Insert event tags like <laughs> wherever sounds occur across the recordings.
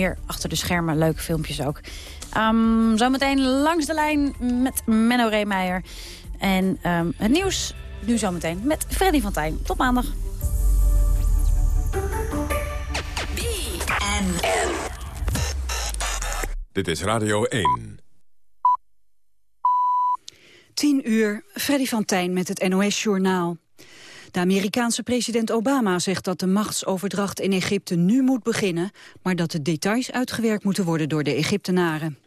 Meer achter de schermen, leuke filmpjes ook. Um, zometeen langs de lijn met Menno Reemeijer. En um, het nieuws nu zometeen met Freddy van Tijn. Tot maandag. Dit is Radio 1. 10 uur, Freddy van Tijn met het NOS-journaal. De Amerikaanse president Obama zegt dat de machtsoverdracht in Egypte nu moet beginnen, maar dat de details uitgewerkt moeten worden door de Egyptenaren.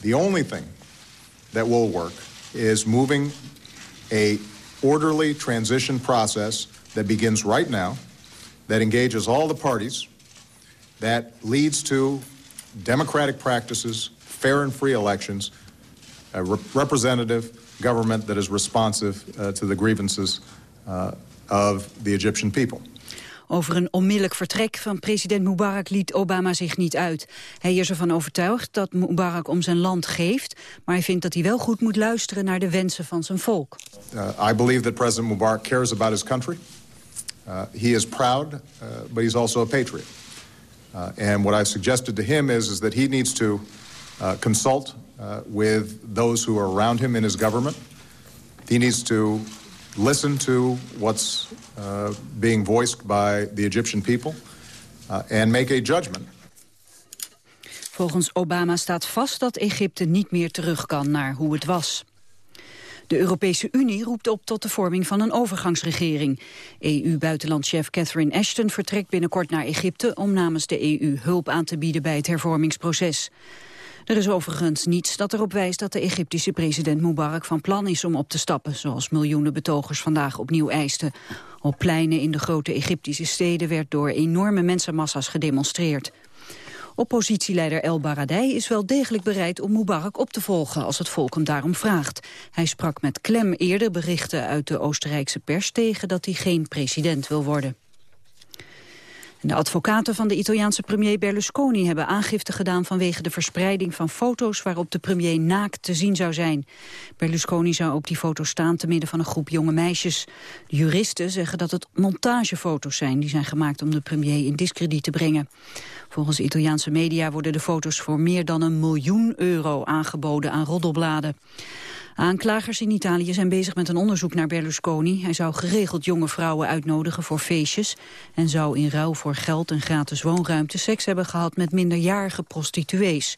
The only thing that will work is moving a orderly transition process that begins right now, that engages all the parties, that leads to democratic practices, fair and free elections, a re representative government that is responsive uh, to the grievances of the Egyptian people. Over een onmiddellijk vertrek van president Mubarak liet Obama zich niet uit. Hij is ervan overtuigd dat Mubarak om zijn land geeft... maar hij vindt dat hij wel goed moet luisteren naar de wensen van zijn volk. Uh, I believe that President Mubarak cares about his country. Uh, he is proud, uh, but he's also a patriot. Uh, and what I've suggested to him is, is that he needs to uh, consult uh, with those who are around him in his government. He needs to listen to what's uh, being voiced by the Egyptian people uh, and make a judgment. Volgens Obama staat vast dat Egypte niet meer terug kan naar hoe het was. De Europese Unie roept op tot de vorming van een overgangsregering. EU-buitenlandchef Catherine Ashton vertrekt binnenkort naar Egypte... om namens de EU hulp aan te bieden bij het hervormingsproces. Er is overigens niets dat erop wijst dat de Egyptische president Mubarak van plan is om op te stappen, zoals miljoenen betogers vandaag opnieuw eisten. Op pleinen in de grote Egyptische steden werd door enorme mensenmassa's gedemonstreerd. Oppositieleider El Baradei is wel degelijk bereid om Mubarak op te volgen als het volk hem daarom vraagt. Hij sprak met klem eerder berichten uit de Oostenrijkse pers tegen dat hij geen president wil worden. De advocaten van de Italiaanse premier Berlusconi hebben aangifte gedaan vanwege de verspreiding van foto's waarop de premier naakt te zien zou zijn. Berlusconi zou op die foto's staan te midden van een groep jonge meisjes. Juristen zeggen dat het montagefoto's zijn die zijn gemaakt om de premier in discrediet te brengen. Volgens Italiaanse media worden de foto's voor meer dan een miljoen euro aangeboden aan roddelbladen. Aanklagers in Italië zijn bezig met een onderzoek naar Berlusconi. Hij zou geregeld jonge vrouwen uitnodigen voor feestjes... en zou in ruil voor geld en gratis woonruimte seks hebben gehad... met minderjarige prostituees.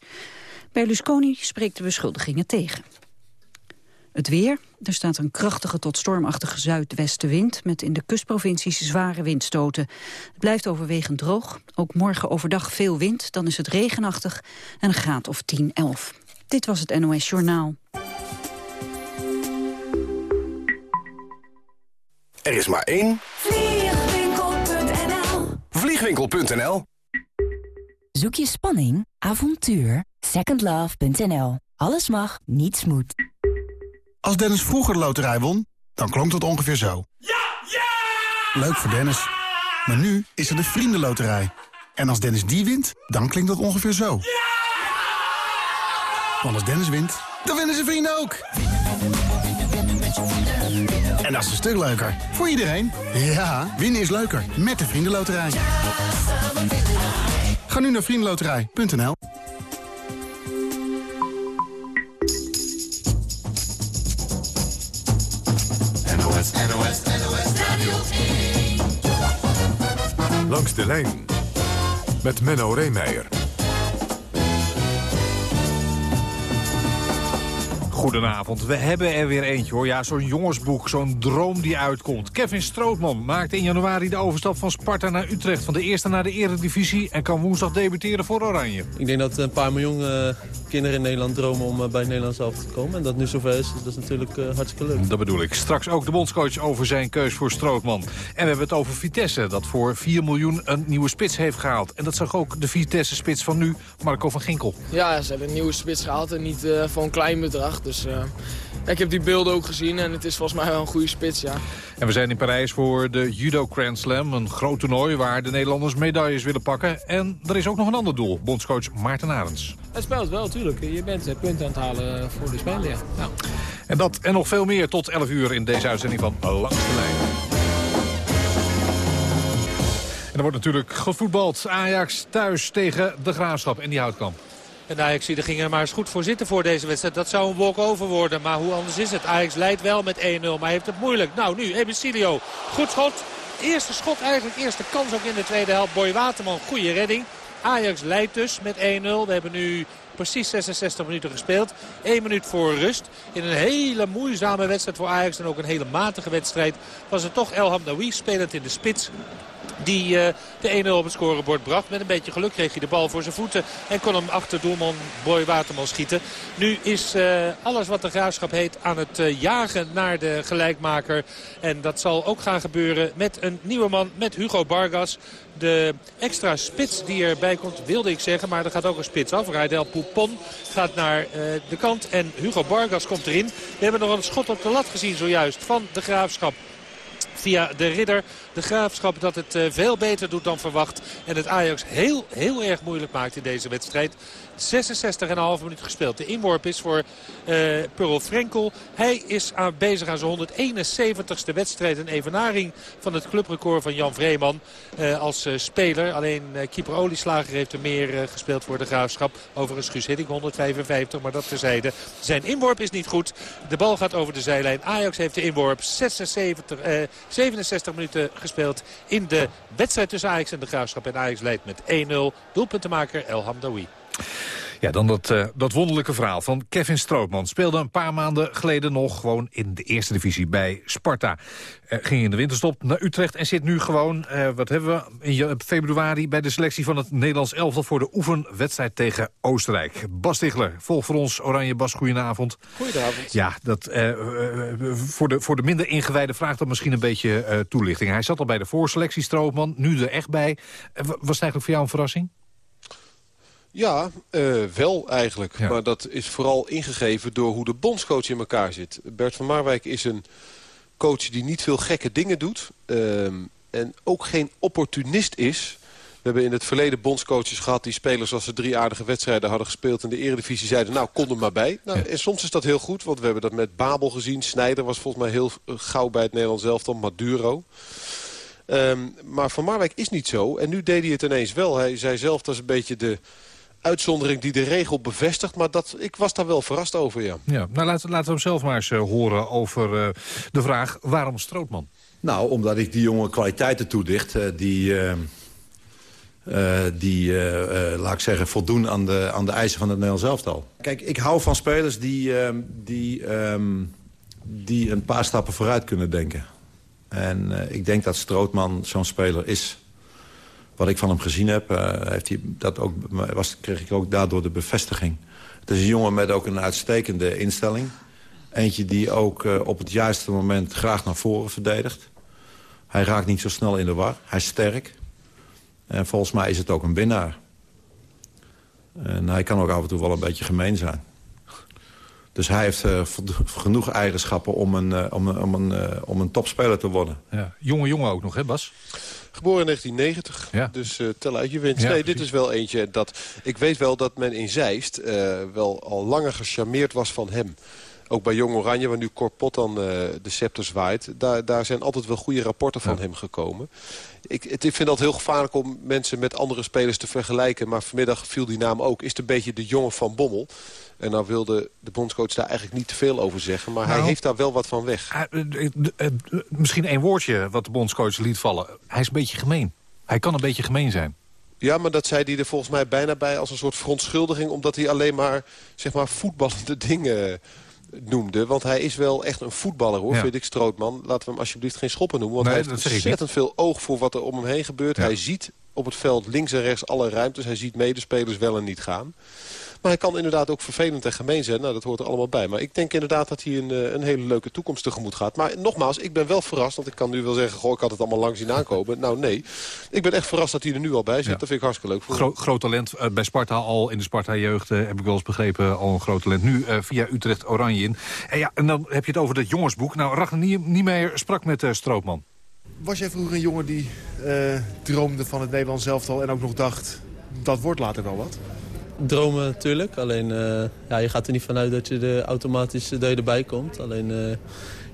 Berlusconi spreekt de beschuldigingen tegen. Het weer. Er staat een krachtige tot stormachtige zuidwestenwind... met in de kustprovincies zware windstoten. Het blijft overwegend droog. Ook morgen overdag veel wind, dan is het regenachtig... en een graad of 10, 11. Dit was het NOS Journaal. Er is maar één. Vliegwinkel.nl Vliegwinkel.nl Zoek je spanning, avontuur? Secondlove.nl. Alles mag, niets moet. Als Dennis vroeger de loterij won, dan klonk het ongeveer zo. Ja! Ja! Leuk voor Dennis. Maar nu is er de Vriendenloterij. En als Dennis die wint, dan klinkt dat ongeveer zo. Ja! Want als Dennis wint, dan winnen zijn vrienden ook. En dat is een stuk leuker. Voor iedereen. Ja, winnen is leuker. Met de Vriendenloterij. Ga nu naar vriendenloterij.nl Langs de lijn met Menno Reemeijer. Goedenavond, we hebben er weer eentje hoor. Ja, zo'n jongensboek, zo'n droom die uitkomt. Kevin Strootman maakte in januari de overstap van Sparta naar Utrecht... van de eerste naar de eredivisie en kan woensdag debuteren voor Oranje. Ik denk dat een paar miljoen uh, kinderen in Nederland dromen om uh, bij het Nederlands zelf te komen. En dat nu zover is, dat is natuurlijk uh, hartstikke leuk. Dat bedoel ik. Straks ook de bondscoach over zijn keus voor Strootman. En we hebben het over Vitesse, dat voor 4 miljoen een nieuwe spits heeft gehaald. En dat zag ook de Vitesse-spits van nu, Marco van Ginkel. Ja, ze hebben een nieuwe spits gehaald en niet voor een klein bedrag. Dus uh, ik heb die beelden ook gezien en het is volgens mij wel een goede spits, ja. En we zijn in Parijs voor de Judo Grand Slam. Een groot toernooi waar de Nederlanders medailles willen pakken. En er is ook nog een ander doel, bondscoach Maarten Arends. Het speelt wel, natuurlijk. Je bent punten aan het halen voor de Spelen, ja. ja. En dat en nog veel meer tot 11 uur in deze uitzending van Langs de Lijn. er wordt natuurlijk gevoetbald. Ajax thuis tegen de Graafschap en die houtkamp. En Ajax er ging er maar eens goed voor zitten voor deze wedstrijd. Dat zou een walk-over worden. Maar hoe anders is het? Ajax leidt wel met 1-0, maar heeft het moeilijk. Nou, nu Ebesilio. Goed schot. Eerste schot eigenlijk. Eerste kans ook in de tweede helft. Boy Waterman, goede redding. Ajax leidt dus met 1-0. We hebben nu precies 66 minuten gespeeld. 1 minuut voor rust. In een hele moeizame wedstrijd voor Ajax en ook een hele matige wedstrijd was het toch El Hamdawi spelend in de spits die uh, de 1-0 op het scorebord bracht. Met een beetje geluk kreeg hij de bal voor zijn voeten. En kon hem achter doelman Boy Waterman schieten. Nu is uh, alles wat de graafschap heet aan het uh, jagen naar de gelijkmaker. En dat zal ook gaan gebeuren met een nieuwe man, met Hugo Bargas. De extra spits die erbij komt, wilde ik zeggen. Maar er gaat ook een spits af. Raidel Poupon gaat naar de kant. En Hugo Bargas komt erin. We hebben nog een schot op de lat gezien zojuist van de graafschap via de ridder. De graafschap dat het uh, veel beter doet dan verwacht. En het Ajax heel, heel erg moeilijk maakt in deze wedstrijd. 66,5 minuut gespeeld. De inworp is voor uh, Pearl Frenkel. Hij is aan, bezig aan zijn 171ste wedstrijd. Een evenaring van het clubrecord van Jan Vreeman uh, als uh, speler. Alleen keeper Olieslager heeft er meer gespeeld voor de Graafschap. Overigens Guus Hiddink 155, maar dat terzijde. Zijn inworp is niet goed. De bal gaat over de zijlijn. Ajax heeft de inworp 76, 67 minuten gespeeld in de wedstrijd tussen Ajax en de Graafschap. En Ajax leidt met 1-0. Doelpuntenmaker El Hamdawi. Ja, dan dat, uh, dat wonderlijke verhaal van Kevin Strootman. Speelde een paar maanden geleden nog gewoon in de eerste divisie bij Sparta. Uh, ging in de winterstop naar Utrecht en zit nu gewoon, uh, wat hebben we, in februari... bij de selectie van het Nederlands elftal voor de oefenwedstrijd tegen Oostenrijk. Bas Stigler, volg voor ons Oranje Bas, goedenavond. Goedenavond. Ja, dat, voor, de, voor de minder ingewijde vraagt dat misschien een beetje toelichting. Hij zat al bij de voorselectie Strootman, nu er echt bij. was het eigenlijk voor jou een verrassing? Ja, uh, wel eigenlijk. Ja. Maar dat is vooral ingegeven door hoe de bondscoach in elkaar zit. Bert van Marwijk is een coach die niet veel gekke dingen doet. Uh, en ook geen opportunist is. We hebben in het verleden bondscoaches gehad... die spelers als ze drie aardige wedstrijden hadden gespeeld... in de eredivisie zeiden, nou, kom er maar bij. Nou, ja. En soms is dat heel goed, want we hebben dat met Babel gezien. Snijder was volgens mij heel gauw bij het Nederlands elftal. Maduro. Um, maar Van Marwijk is niet zo. En nu deed hij het ineens wel. Hij zei zelf, dat is een beetje de uitzondering die de regel bevestigt. Maar dat, ik was daar wel verrast over, ja. ja nou, laten, laten we hem zelf maar eens uh, horen over uh, de vraag waarom Strootman? Nou, omdat ik die jonge kwaliteiten toedicht uh, die... die, laat ik zeggen, voldoen aan de, aan de eisen van het Nederlands elftal. Kijk, ik hou van spelers die, die, um, die een paar stappen vooruit kunnen denken. En ik denk dat Strootman zo'n speler is wat ik van hem gezien heb, uh, heeft hij dat ook, was, kreeg ik ook daardoor de bevestiging. Het is een jongen met ook een uitstekende instelling. Eentje die ook uh, op het juiste moment graag naar voren verdedigt. Hij raakt niet zo snel in de war. Hij is sterk. En volgens mij is het ook een winnaar. En hij kan ook af en toe wel een beetje gemeen zijn. Dus hij heeft uh, genoeg eigenschappen om een, om, om, een, om een topspeler te worden. Ja. Jonge jongen ook nog, hè Bas? Geboren in 1990, ja. dus uh, tel uit je winst. Ja, nee, dit is wel eentje dat... Ik weet wel dat men in Zeist uh, wel al langer gecharmeerd was van hem. Ook bij Jong Oranje, waar nu Corpot dan uh, de scepter zwaait... Daar, daar zijn altijd wel goede rapporten van ja. hem gekomen. Ik, het, ik vind dat heel gevaarlijk om mensen met andere spelers te vergelijken. Maar vanmiddag viel die naam ook. Is het een beetje de jongen van Bommel. En nou wilde de bondscoach daar eigenlijk niet te veel over zeggen. Maar nou, hij heeft daar wel wat van weg. Uh, uh, uh, misschien één woordje wat de bondscoach liet vallen. Hij is een beetje gemeen. Hij kan een beetje gemeen zijn. Ja, maar dat zei hij er volgens mij bijna bij als een soort verontschuldiging... omdat hij alleen maar, zeg maar voetballende <laughs> dingen noemde. Want hij is wel echt een voetballer, hoor, ja. vind ik, Strootman. Laten we hem alsjeblieft geen schoppen noemen. Want nee, hij heeft ontzettend veel oog voor wat er om hem heen gebeurt. Ja. Hij ziet op het veld links en rechts alle ruimtes. Hij ziet medespelers wel en niet gaan. Maar hij kan inderdaad ook vervelend en gemeen zijn. Nou, dat hoort er allemaal bij. Maar ik denk inderdaad dat hij een, een hele leuke toekomst tegemoet gaat. Maar nogmaals, ik ben wel verrast. Want ik kan nu wel zeggen, goh, ik had het allemaal lang zien aankomen. Nou, nee. Ik ben echt verrast dat hij er nu al bij zit. Ja. Dat vind ik hartstikke leuk. Voor Gro groot talent uh, bij Sparta al. In de Sparta-jeugd uh, heb ik wel eens begrepen. Al een groot talent. Nu uh, via Utrecht Oranje in. En ja, en dan heb je het over dat jongensboek. Nou, Ragnar Niemeyer sprak met Stroopman. Was jij vroeger een jongen die droomde van het Nederlands elftal... en ook nog dacht, dat wordt later wel wat? Dromen natuurlijk. Alleen uh, ja, je gaat er niet vanuit dat je er automatisch dat je erbij komt. Alleen uh,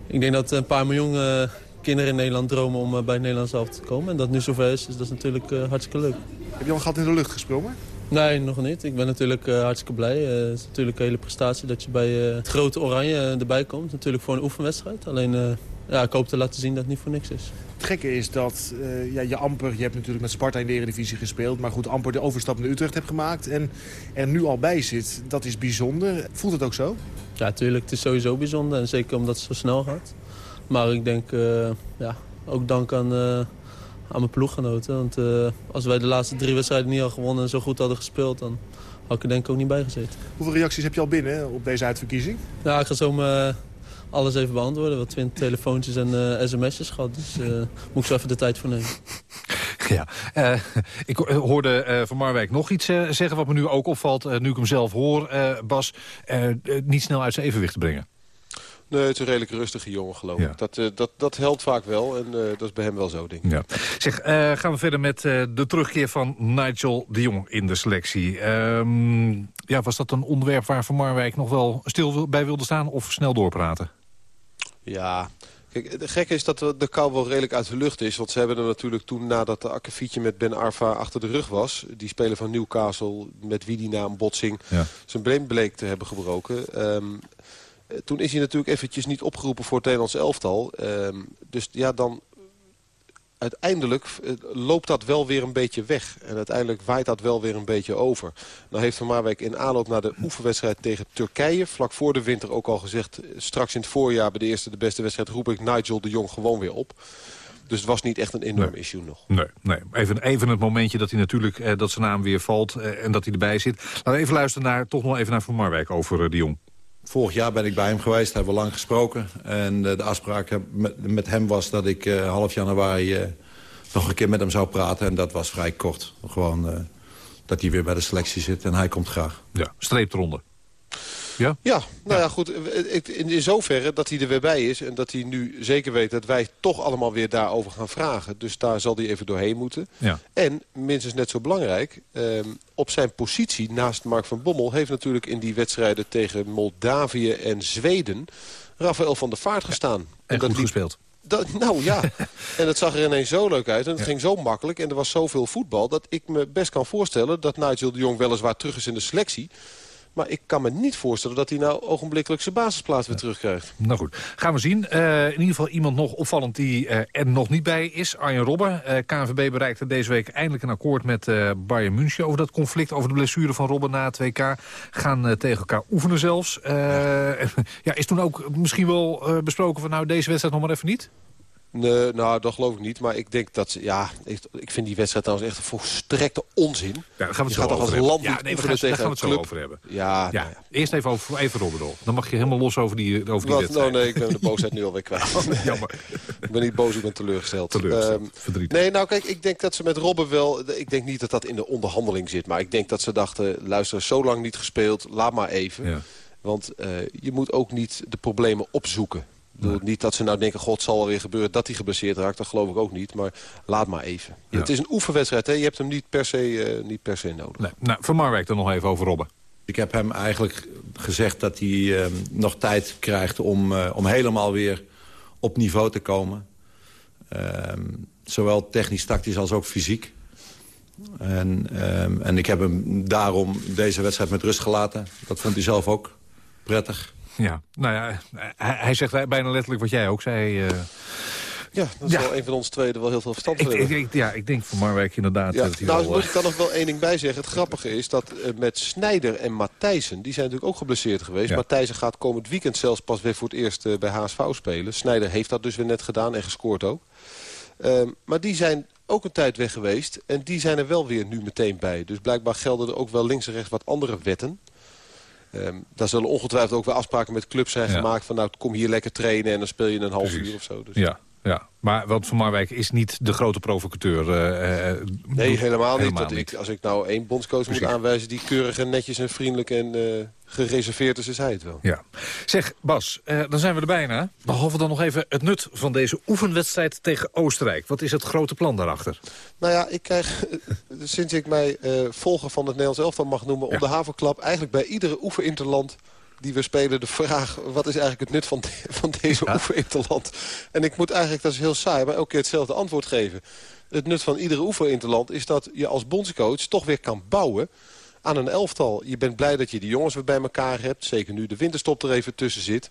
ik denk dat een paar miljoen kinderen in Nederland dromen om bij Nederland zelf te komen. En dat nu zover is, is dat natuurlijk hartstikke leuk. Heb je al een gat in de lucht gesprongen? Nee, nog niet. Ik ben natuurlijk hartstikke blij. het is natuurlijk een hele prestatie dat je bij het grote oranje erbij komt. Natuurlijk voor een oefenwedstrijd. Alleen ja, ik hoop te laten zien dat het niet voor niks is. Het gekke is dat uh, ja, je amper, je hebt natuurlijk met Sparta in de Eredivisie gespeeld... maar goed, amper de overstap naar Utrecht hebt gemaakt en er nu al bij zit. Dat is bijzonder. Voelt het ook zo? Ja, natuurlijk. Het is sowieso bijzonder en zeker omdat het zo snel gaat. Maar ik denk, uh, ja, ook dank aan, uh, aan mijn ploeggenoten. Want als wij de laatste drie wedstrijden niet hadden gewonnen en zo goed hadden gespeeld... dan had ik er denk ik ook niet bij gezeten. Hoeveel reacties heb je al binnen op deze uitverkiezing? Ja, ik ga zo mijn alles even beantwoorden. Wat twintig telefoontjes en uh, sms'jes gehad. Dus uh, moet ik zo even de tijd voor nemen. <laughs> Ja, uh, ik hoorde Van Marwijk nog iets zeggen wat me nu ook opvalt. nu ik hem zelf hoor, Bas, niet snel uit zijn evenwicht te brengen. Nee, het is een redelijk rustige jongen, geloof ik. Dat, dat, dat helpt vaak wel en dat is bij hem wel zo, denk ik. Ja. Zeg, gaan we verder met de terugkeer van Nigel de Jong in de selectie. Ehm, ja, was dat een onderwerp waar Van Marwijk nog wel stil bij wilde staan of snel doorpraten? Ja, Kijk, het gekke is dat de kou wel redelijk uit de lucht is. Want ze hebben er natuurlijk toen, nadat de akkefietje met Ben Arfa achter de rug was... die speler van Newcastle, met wie die na een botsing ja. zijn been bleek te hebben gebroken... Um, toen is hij natuurlijk eventjes niet opgeroepen voor het Nederlands elftal. Um, dus ja, dan uiteindelijk eh, loopt dat wel weer een beetje weg. En uiteindelijk waait dat wel weer een beetje over. Nou heeft Van Marwijk in aanloop naar de oefenwedstrijd tegen Turkije... vlak voor de winter ook al gezegd... Eh, straks in het voorjaar bij de eerste de beste wedstrijd... roep ik Nigel de Jong gewoon weer op. Dus het was niet echt een enorm issue nog. Nee, nee. Even, even het momentje dat hij natuurlijk eh, dat zijn naam weer valt eh, en dat hij erbij zit. Laten we even luisteren naar, toch nog even naar Van Marwijk over de Jong. Vorig jaar ben ik bij hem geweest, hebben we lang gesproken. En uh, de afspraak met, hem was dat ik uh, half januari uh, nog een keer met hem zou praten. En dat was vrij kort. Gewoon dat hij weer bij de selectie zit en hij komt graag. Ja, streepronde. Ja? Ja, nou ja, goed. In zoverre dat hij er weer bij is... en dat hij nu zeker weet dat wij toch allemaal weer daarover gaan vragen. Dus daar zal hij even doorheen moeten. Ja. En, minstens net zo belangrijk... Eh, op zijn positie naast Mark van Bommel... heeft natuurlijk in die wedstrijden tegen Moldavië en Zweden... Rafael van der Vaart gestaan. en, en dat goed gespeeld. Dat, nou ja, <laughs> en het zag er ineens zo leuk uit. En het ging zo makkelijk en er was zoveel voetbal... dat ik me best kan voorstellen dat Nigel de Jong weliswaar terug is in de selectie... Maar ik kan me niet voorstellen dat hij nou ogenblikkelijk zijn basisplaats weer terugkrijgt. Nou goed, gaan we zien. Uh, in ieder geval iemand nog opvallend die uh, er nog niet bij is. Arjen Robben. Uh, KNVB bereikte deze week eindelijk een akkoord met Bayern München... over dat conflict, over de blessure van Robben na het WK. Gaan tegen elkaar oefenen zelfs. Ja. <laughs> ja. is toen ook misschien wel besproken van nou deze wedstrijd nog maar even niet? Nee, nou, dat geloof ik niet. Maar ik denk dat ze... Ja, ik, ik vind die wedstrijd trouwens echt een volstrekte onzin. Ja, daar gaan we het zo over als land ja, nee, we gaan, tegen gaan we het zo over hebben. Ja, ja. Nou ja. Eerst even over even Robberdol. Dan mag je helemaal los over die, over die Wat, wedstrijd. Nou, nee, ik ben de boosheid nu alweer kwijt. <laughs> Oh, jammer. ik ben niet boos, ik ben teleurgesteld. teleurgesteld. Um, Verdrietig. Nee, nou kijk, ik denk dat ze met Robben wel... Ik denk niet dat dat in de onderhandeling zit. Maar ik denk dat ze dachten, luister, zo lang niet gespeeld. Laat maar even. Want uh, je moet ook niet de problemen opzoeken. Nee. Niet dat ze nou denken, god, zal er weer gebeuren dat hij geblesseerd raakt. Dat geloof ik ook niet, maar laat maar even. Ja. Het is een oefenwedstrijd, hè? je hebt hem niet per se, uh, niet per se nodig. Nee. Nou, Van Marwijk dan nog even over Robben. Ik heb hem eigenlijk gezegd dat hij uh, nog tijd krijgt om, uh, om helemaal weer op niveau te komen. zowel technisch-tactisch als ook fysiek. En, en ik heb hem daarom deze wedstrijd met rust gelaten. Dat vond hij zelf ook prettig. Ja, nou ja, hij, hij zegt bijna letterlijk wat jij ook zei. Uh... Ja, dat is ja. wel een van ons tweede wel heel veel verstand van ik, ik, Ja, ik denk van Marwijk inderdaad. Ja, dat nou, moet ik dan nog wel één ding bij zeggen. Het grappige is dat uh, met Snijder en Matthijsen... die zijn natuurlijk ook geblesseerd geweest. Ja. Matthijsen gaat komend weekend zelfs pas weer voor het eerst uh, bij HSV spelen. Snijder heeft dat dus weer net gedaan en gescoord ook. Uh, maar die zijn ook een tijd weg geweest. En die zijn er wel weer nu meteen bij. Dus blijkbaar gelden er ook wel links en rechts wat andere wetten. Um, daar zullen ongetwijfeld ook wel afspraken met clubs zijn ja. gemaakt... van nou, kom hier lekker trainen en dan speel je een half Precies. uur of zo. Dus. Ja, ja, maar want Van Marwijk is niet de grote provocateur. Uh, uh, nee, helemaal niet. Helemaal niet. Ik, als ik nou één bondscoach Precies. moet aanwijzen... die keurig en netjes en vriendelijk en uh, gereserveerd is, is hij het wel. Ja. Zeg, Bas, dan zijn we er bijna. Behalve dan nog even het nut van deze oefenwedstrijd tegen Oostenrijk. Wat is het grote plan daarachter? Nou ja, ik krijg, sinds ik mij volger van het Nederlands elftal mag noemen... om de havenklap eigenlijk bij iedere oefeninterland die we spelen de vraag... wat is eigenlijk het nut van, van deze ja. oefeninterland? En ik moet eigenlijk, dat is heel saai, maar elke keer hetzelfde antwoord geven. Het nut van iedere oefeninterland is dat je als bondscoach... toch weer kan bouwen aan een elftal. Je bent blij dat je die jongens weer bij elkaar hebt. Zeker nu de winterstop er even tussen zit.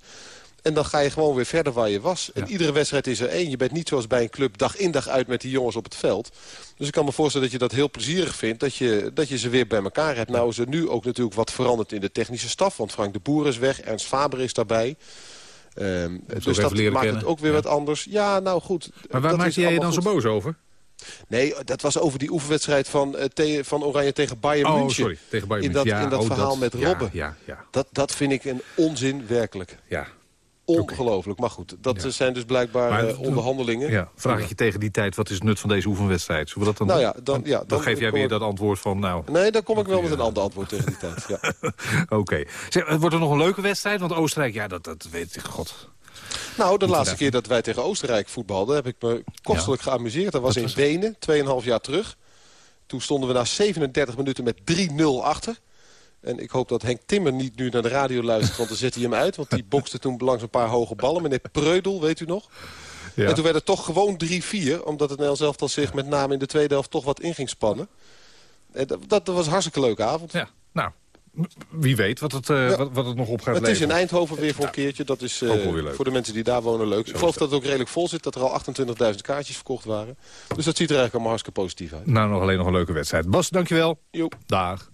En dan ga je gewoon weer verder waar je was. En iedere wedstrijd is er één. Je bent niet zoals bij een club dag in dag uit met die jongens op het veld. Dus ik kan me voorstellen dat je dat heel plezierig vindt. Dat je, dat je ze weer bij elkaar hebt. Nou is er nu ook natuurlijk wat veranderd in de technische staf. Want Frank de Boer is weg. Ernst Faber is daarbij. Um, dus dat maakt kennen. het ook weer wat anders. Ja, nou goed. Maar waar maak jij je dan goed. zo boos over? Nee, dat was over die oefenwedstrijd van, uh, te, van Oranje tegen Bayern oh, München. sorry, tegen Bayern in dat, ja, in dat oh, verhaal dat, met Robben. Ja, ja, dat, dat vind ik een onzin werkelijk. Ja. Ongelooflijk. Maar goed, dat ja. zijn dus blijkbaar maar, uh, onderhandelingen. Ja, vraag ik je tegen die tijd, wat is het nut van deze oefenwedstrijd? Zullen we dat dan nou ja, dan, ja, dan, dan geef jij weer dat antwoord van... nou. Nee, dan kom ik wel met een ander antwoord tegen die tijd. Ja. <laughs> Oké. Okay. Wordt er nog een leuke wedstrijd? Want Oostenrijk, ja, dat, dat weet ik, god... Nou, de laatste keer dat wij tegen Oostenrijk voetbalden... heb ik me kostelijk ja. geamuseerd. Dat was dat in Wenen, 2,5 jaar terug. Toen stonden we na 37 minuten met 3-0 achter. En ik hoop dat Henk Timmer niet nu naar de radio luistert... want dan zet hij hem uit. Want die bokste toen langs een paar hoge ballen. Meneer Preudel, weet u nog? Ja. En toen werd het toch gewoon 3-4. Omdat het Nederlands elftal zich met name in de tweede helft... toch wat in ging spannen. En dat, dat was een hartstikke leuke avond. Ja, nou, wie weet wat het, uh, ja. wat, wat, het nog op gaat Het leveren. is in Eindhoven weer voor een keertje. Dat is uh, voor de mensen die daar wonen leuk. Zo ik geloof dat het ook redelijk vol zit. Dat er al 28.000 kaartjes verkocht waren. Dus dat ziet er eigenlijk allemaal hartstikke positief uit. Nou, nog alleen nog een leuke wedstrijd. Bas, dankjewel. Jo. Dag.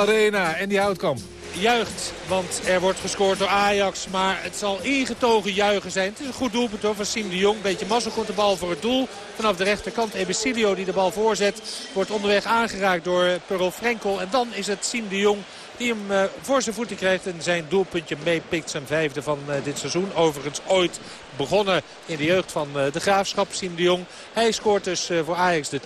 Arena en die houtkamp. Juicht, want er wordt gescoord door Ajax. Maar het zal ingetogen juichen zijn. Het is een goed doelpunt hoor, van Siem de Jong. Beetje mazzel komt de bal voor het doel. Vanaf de rechterkant Ebesilio die de bal voorzet. Wordt onderweg aangeraakt door Perl Frenkel. En dan is het Siem de Jong die hem uh, voor zijn voeten krijgt en zijn doelpuntje meepikt. Zijn vijfde van uh, dit seizoen. Overigens ooit begonnen in de jeugd van uh, de Graafschap, Siem de Jong. Hij scoort dus voor Ajax de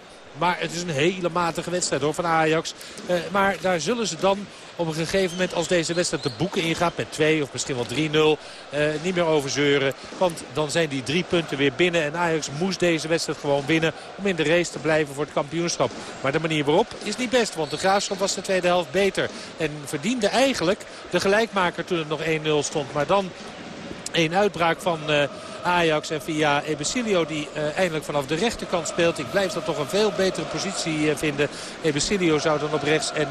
2-0. Maar het is een hele matige wedstrijd hoor, van Ajax. Uh, maar daar zullen ze dan op een gegeven moment als deze wedstrijd de boeken ingaat met 2 of misschien wel 3-0 uh, niet meer over zeuren. Want dan zijn die drie punten weer binnen. En Ajax moest deze wedstrijd gewoon winnen om in de race te blijven voor het kampioenschap. Maar de manier waarop is niet best. Want de Graafschap was de tweede helft beter. En verdiende eigenlijk de gelijkmaker toen het nog 1-0 stond. Maar dan een uitbraak van uh, Ajax en via Ebesilio die uh, eindelijk vanaf de rechterkant speelt. Ik blijf dat toch een veel betere positie uh, vinden. Ebesilio zou dan op rechts en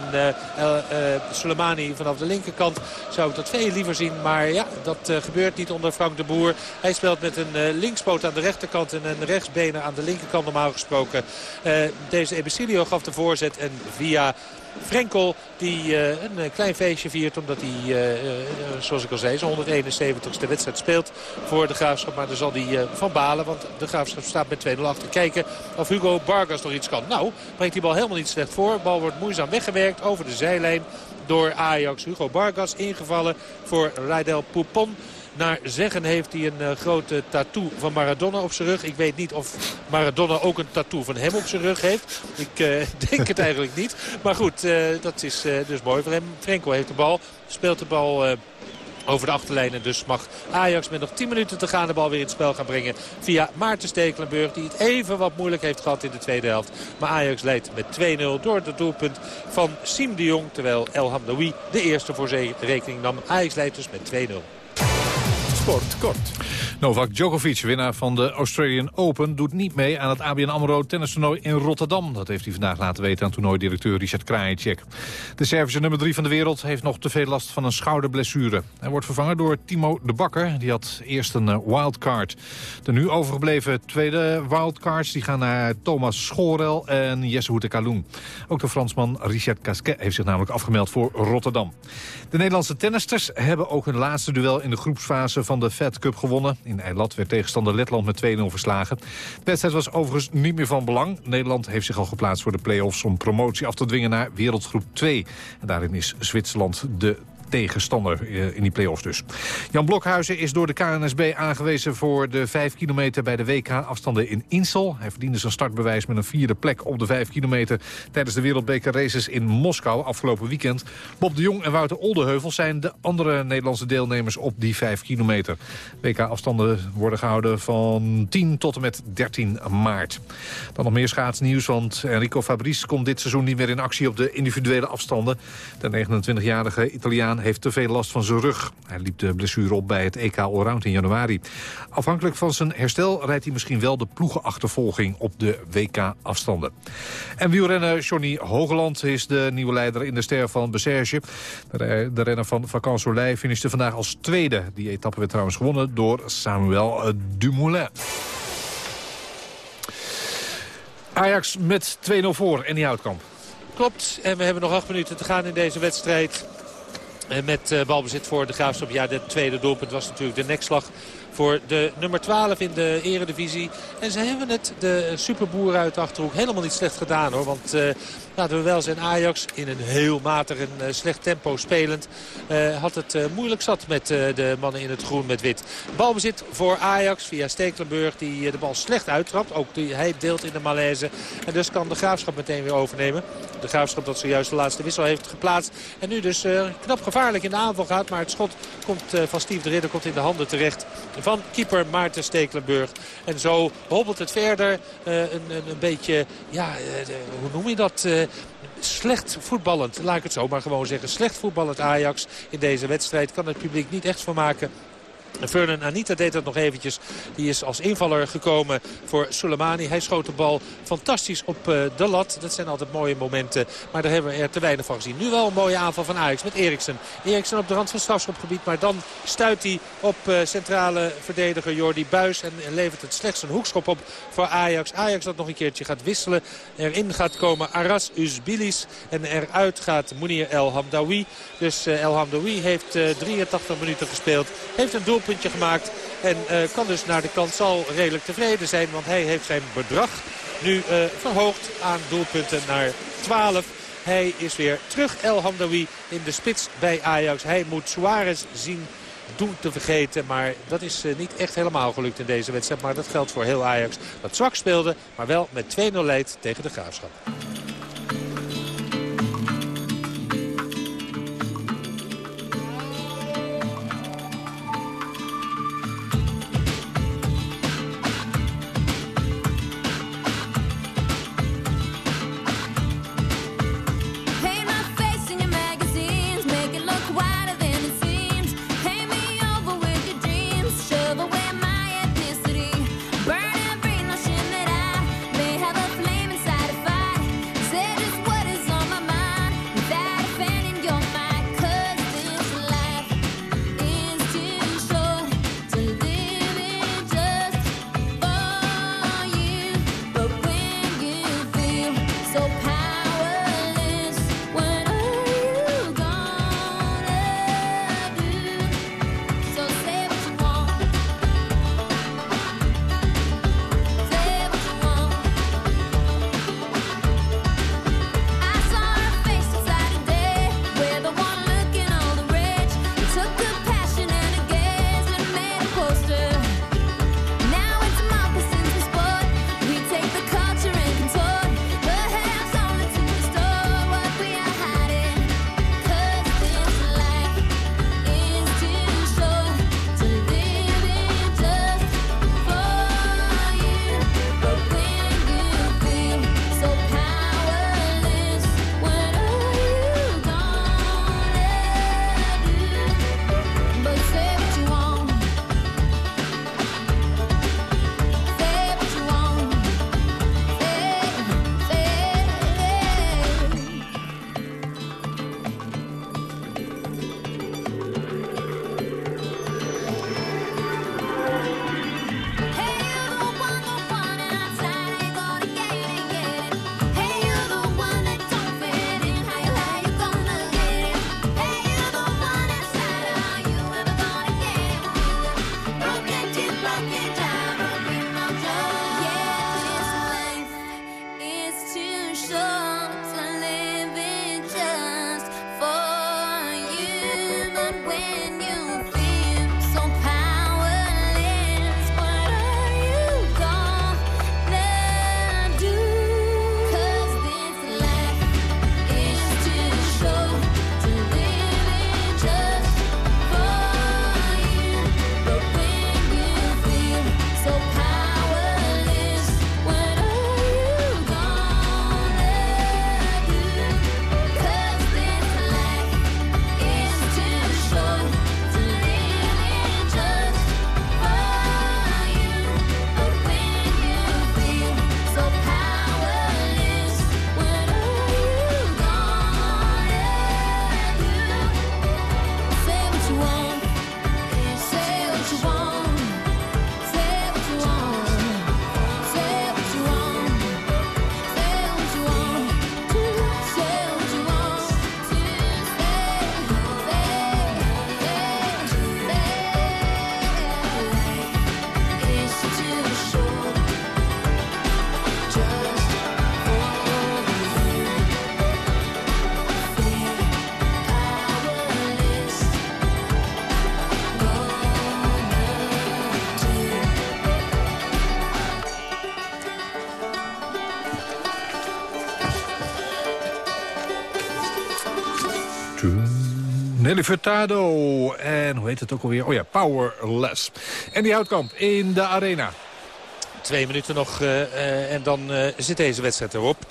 Soleimani vanaf de linkerkant zou ik dat veel liever zien. Maar ja, dat gebeurt niet onder Frank de Boer. Hij speelt met een linkspoot aan de rechterkant en een rechtsbenen aan de linkerkant normaal gesproken. deze Ebesilio gaf de voorzet en via Frenkel die uh, een klein feestje viert omdat hij, uh, zoals ik al zei, zijn 171ste wedstrijd speelt voor de Graafschap. Maar daar zal hij van balen, want de Graafschap staat met 2-0 achter. Kijken of Hugo Vargas nog iets kan. Nou, brengt die bal helemaal niet slecht voor. De bal wordt moeizaam weggewerkt over de zijlijn door Ajax. Hugo Vargas ingevallen voor Raidel Poupon. Naar zeggen heeft hij een uh, grote tattoo van Maradona op zijn rug. Ik weet niet of Maradona ook een tattoo van hem op zijn rug heeft. Ik uh, <laughs> denk het eigenlijk niet. Maar goed, uh, dat is dus mooi voor hem. Frenkel heeft de bal. Speelt de bal over de achterlijn. En dus mag Ajax met nog 10 minuten te gaan de bal weer in het spel gaan brengen. Via Maarten Stekelenburg die het even wat moeilijk heeft gehad in de tweede helft. Maar Ajax leidt met 2-0 door het doelpunt van Siem de Jong. Terwijl El Hamdoui de eerste voor rekening nam. Ajax leidt dus met 2-0. Sport kort. Novak Djokovic, winnaar van de Australian Open... doet niet mee aan het ABN AMRO tennistoernooi in Rotterdam. Dat heeft hij vandaag laten weten aan toernooidirecteur Richard Krajicek. De Servische nummer 3 van de wereld heeft nog te veel last van een schouderblessure. Hij wordt vervangen door Timo de Bakker. Die had eerst een eh, wildcard. De nu overgebleven tweede wildcards die gaan naar Thomas Schorel en Jesse Hoete Ook de Fransman Richard Casquet heeft zich namelijk afgemeld voor Rotterdam. De Nederlandse tennisters hebben ook hun laatste duel in de groepsfase van de Fed Cup gewonnen. In Eilat werd tegenstander Letland met 2-0 verslagen. De wedstrijd was overigens niet meer van belang. Nederland heeft zich al geplaatst voor de play-offs om promotie af te dwingen naar wereldgroep 2. En daarin is Zwitserland de tegenstander eh, in die play-offs dus. Jan Blokhuizen is door de KNSB aangewezen voor de 5 kilometer bij de WK-afstanden in Insel. Hij verdiende zijn startbewijs met een vierde plek op de 5 kilometer tijdens de Wereldbeker Races in Moskou afgelopen weekend. Bob de Jong en Wouter Oldeheuvel zijn de andere Nederlandse deelnemers op die 5 kilometer. WK-afstanden worden gehouden van 10 tot en met 13 maart. Dan nog meer schaatsnieuws, want Enrico Fabrice komt dit seizoen niet meer in actie op de individuele afstanden. De 29-jarige Italiaan heeft te veel last van zijn rug. Hij liep de blessure op bij het EK Allround in januari. Afhankelijk van zijn herstel rijdt hij misschien wel de ploegenachtervolging op de WK-afstanden. En wielrenner Johnny Hogeland is de nieuwe leider in de ster van Besserge. De, renner van Vacan Soleil finishte vandaag als tweede. Die etappe werd trouwens gewonnen door Samuel Dumoulin. Ajax met 2-0 voor en die Houtkamp. Klopt, en we hebben nog acht minuten te gaan in deze wedstrijd. Met uh, balbezit voor de Graafschap. Ja, de tweede doelpunt was natuurlijk de nekslag voor de nummer 12 in de eredivisie. En ze hebben het, de superboer uit de Achterhoek, helemaal niet slecht gedaan hoor. Want uh, laten we wel zijn, Ajax in een heel matig en uh, slecht tempo spelend... Uh, had het moeilijk zat met de mannen in het groen met wit. Balbezit voor Ajax via Stekelenburg die de bal slecht uittrapt. Ook die, hij deelt in de malaise. En dus kan de Graafschap meteen weer overnemen. De Graafschap dat zojuist de laatste wissel heeft geplaatst. En nu dus knap gevaarlijk in de aanval gaat. Maar het schot komt, van Steve de Ridder komt in de handen terecht van keeper Maarten Stekelenburg. En zo hobbelt het verder uh, een, een, een, beetje, ja, uh, hoe noem je dat... Uh, slecht voetballend, laat ik het zo maar gewoon zeggen. Slecht voetballend Ajax in deze wedstrijd. Kan het publiek niet echt van maken. Vernon Anita deed dat nog eventjes. Die is als invaller gekomen voor Soleimani. Hij schoot de bal fantastisch op uh, de lat. Dat zijn altijd mooie momenten. Maar daar hebben we er te weinig van gezien. Nu wel een mooie aanval van Ajax met Eriksen. Eriksen op de rand van strafschopgebied. Maar dan stuit hij op uh, centrale verdediger Jordi Buis. En levert het slechts een hoekschop op voor Ajax. Ajax dat nog een keertje gaat wisselen. Erin gaat komen Aras Uzbilis. En eruit gaat Mounir El Hamdawi. Dus uh, El Hamdawi heeft 83 minuten gespeeld. Heeft een doel doelpuntje gemaakt. En uh, kan dus naar de kant zal redelijk tevreden zijn. Want hij heeft zijn bedrag nu uh, verhoogd aan doelpunten naar 12. Hij is weer terug El Hamdawi in de spits bij Ajax. Hij moet Suarez zien doen te vergeten. Maar dat is uh, niet echt helemaal gelukt in deze wedstrijd. Maar dat geldt voor heel Ajax. Dat zwak speelde, maar wel met 2-0 leid tegen de Graafschap. Nelly Furtado. En hoe heet het ook alweer? Oh ja, Powerless. En die houtkamp in de arena. Twee minuten nog uh, uh, en dan uh, zit deze wedstrijd erop. 2-0,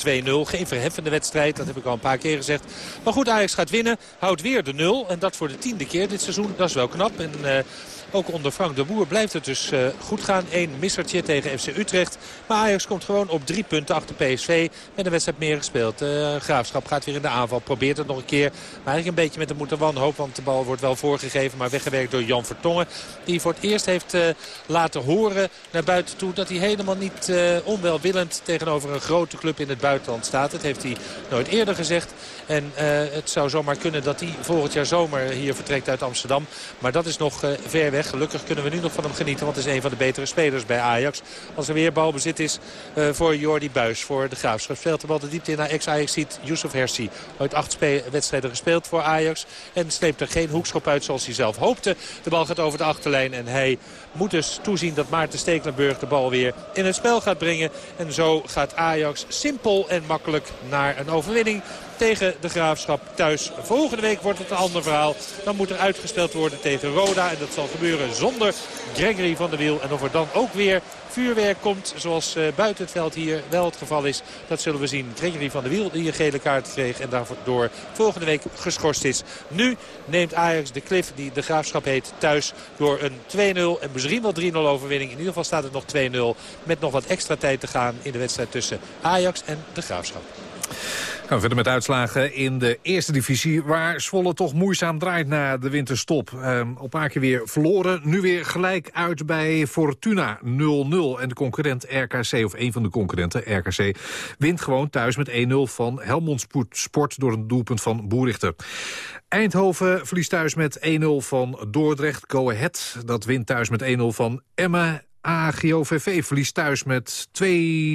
geen verheffende wedstrijd, dat heb ik al een paar keer gezegd. Maar goed, Ajax gaat winnen, houdt weer de nul. En dat voor de tiende keer dit seizoen, dat is wel knap. En ook onder Frank de Boer blijft het dus uh, goed gaan. Eén missertje tegen FC Utrecht. Maar Ajax komt gewoon op drie punten achter PSV. Met een wedstrijd meer gespeeld. Uh, Graafschap gaat weer in de aanval. Probeert het nog een keer. Maar eigenlijk een beetje met de moeder wanhoop. Want de bal wordt wel voorgegeven. Maar weggewerkt door Jan Vertongen. Die voor het eerst heeft uh, laten horen naar buiten toe. Dat hij helemaal niet onwelwillend tegenover een grote club in het buitenland staat. Dat heeft hij nooit eerder gezegd. En het zou zomaar kunnen dat hij volgend jaar zomer hier vertrekt uit Amsterdam. Maar dat is nog ver weg. Gelukkig kunnen we nu nog van hem genieten. Want het is een van de betere spelers bij Ajax. Als er weer balbezit is uh, voor Jordi Buis. Voor de Graafschap. Speelt de bal de diepte in naar ex-Ajax ziet Yusuf Hersi. Ooit acht wedstrijden gespeeld voor Ajax. En sleept er geen hoekschop uit zoals hij zelf hoopte. De bal gaat over de achterlijn. En hij moet dus toezien dat Maarten Stekelenburg de bal weer in het spel gaat brengen. En zo gaat Ajax simpel en makkelijk naar een overwinning tegen de Graafschap thuis. Volgende week wordt het een ander verhaal. Dan moet er uitgespeeld worden tegen Roda. En dat zal gebeuren zonder Gregory van der Wiel. En of er dan ook weer vuurwerk komt, zoals uh, buiten het veld hier wel het geval is. Dat zullen we zien. Gregory van der Wiel die een gele kaart kreeg en daardoor volgende week geschorst is. Nu neemt Ajax de klif die de Graafschap heet thuis door een 2-0 en misschien wel 3-0 overwinning. In ieder geval staat het nog 2-0 met nog wat extra tijd te gaan in de wedstrijd tussen Ajax en de Graafschap. Gaan verder met uitslagen in de eerste divisie... waar Zwolle toch moeizaam draait na de winterstop. Ehm, op een keer weer verloren. Nu weer gelijk uit bij Fortuna 0-0. En de concurrent RKC, of een van de concurrenten, RKC... wint gewoon thuis met 1-0 van Helmond Sport... door een doelpunt van Boerichter. Eindhoven verliest thuis met 1-0 van Dordrecht. Go Ahead, dat wint thuis met 1-0 van Emma. AGOVV verliest thuis met,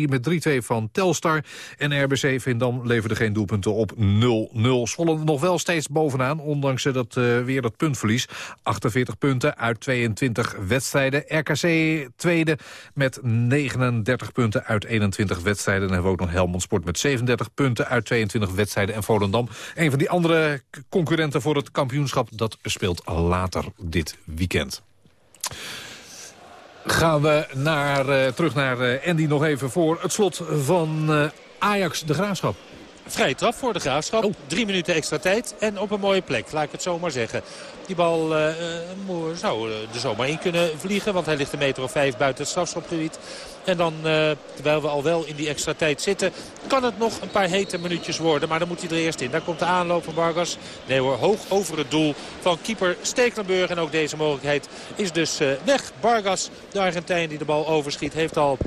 met 3-2 van Telstar. En RBC Vindam leverde geen doelpunten op 0-0. Zwolle nog wel steeds bovenaan, ondanks dat, uh, weer dat puntverlies. 48 punten uit 22 wedstrijden. RKC tweede met 39 punten uit 21 wedstrijden. En dan hebben we ook nog Helmond Sport met 37 punten uit 22 wedstrijden. En Volendam, een van die andere concurrenten voor het kampioenschap... dat speelt later dit weekend gaan we naar, uh, terug naar uh, Andy nog even voor het slot van uh, Ajax de Graafschap. Vrije trap voor de Graafschap. Oh. Drie minuten extra tijd en op een mooie plek, laat ik het zo maar zeggen. Die bal uh, zou er zomaar in kunnen vliegen, want hij ligt een meter of vijf buiten het strafschopgebied. En dan, uh, terwijl we al wel in die extra tijd zitten, kan het nog een paar hete minuutjes worden. Maar dan moet hij er eerst in. Daar komt de aanloop van Vargas. Nee hoor, hoog over het doel van keeper Stekelenburg. En ook deze mogelijkheid is dus uh, weg. Vargas, de Argentijn die de bal overschiet, heeft al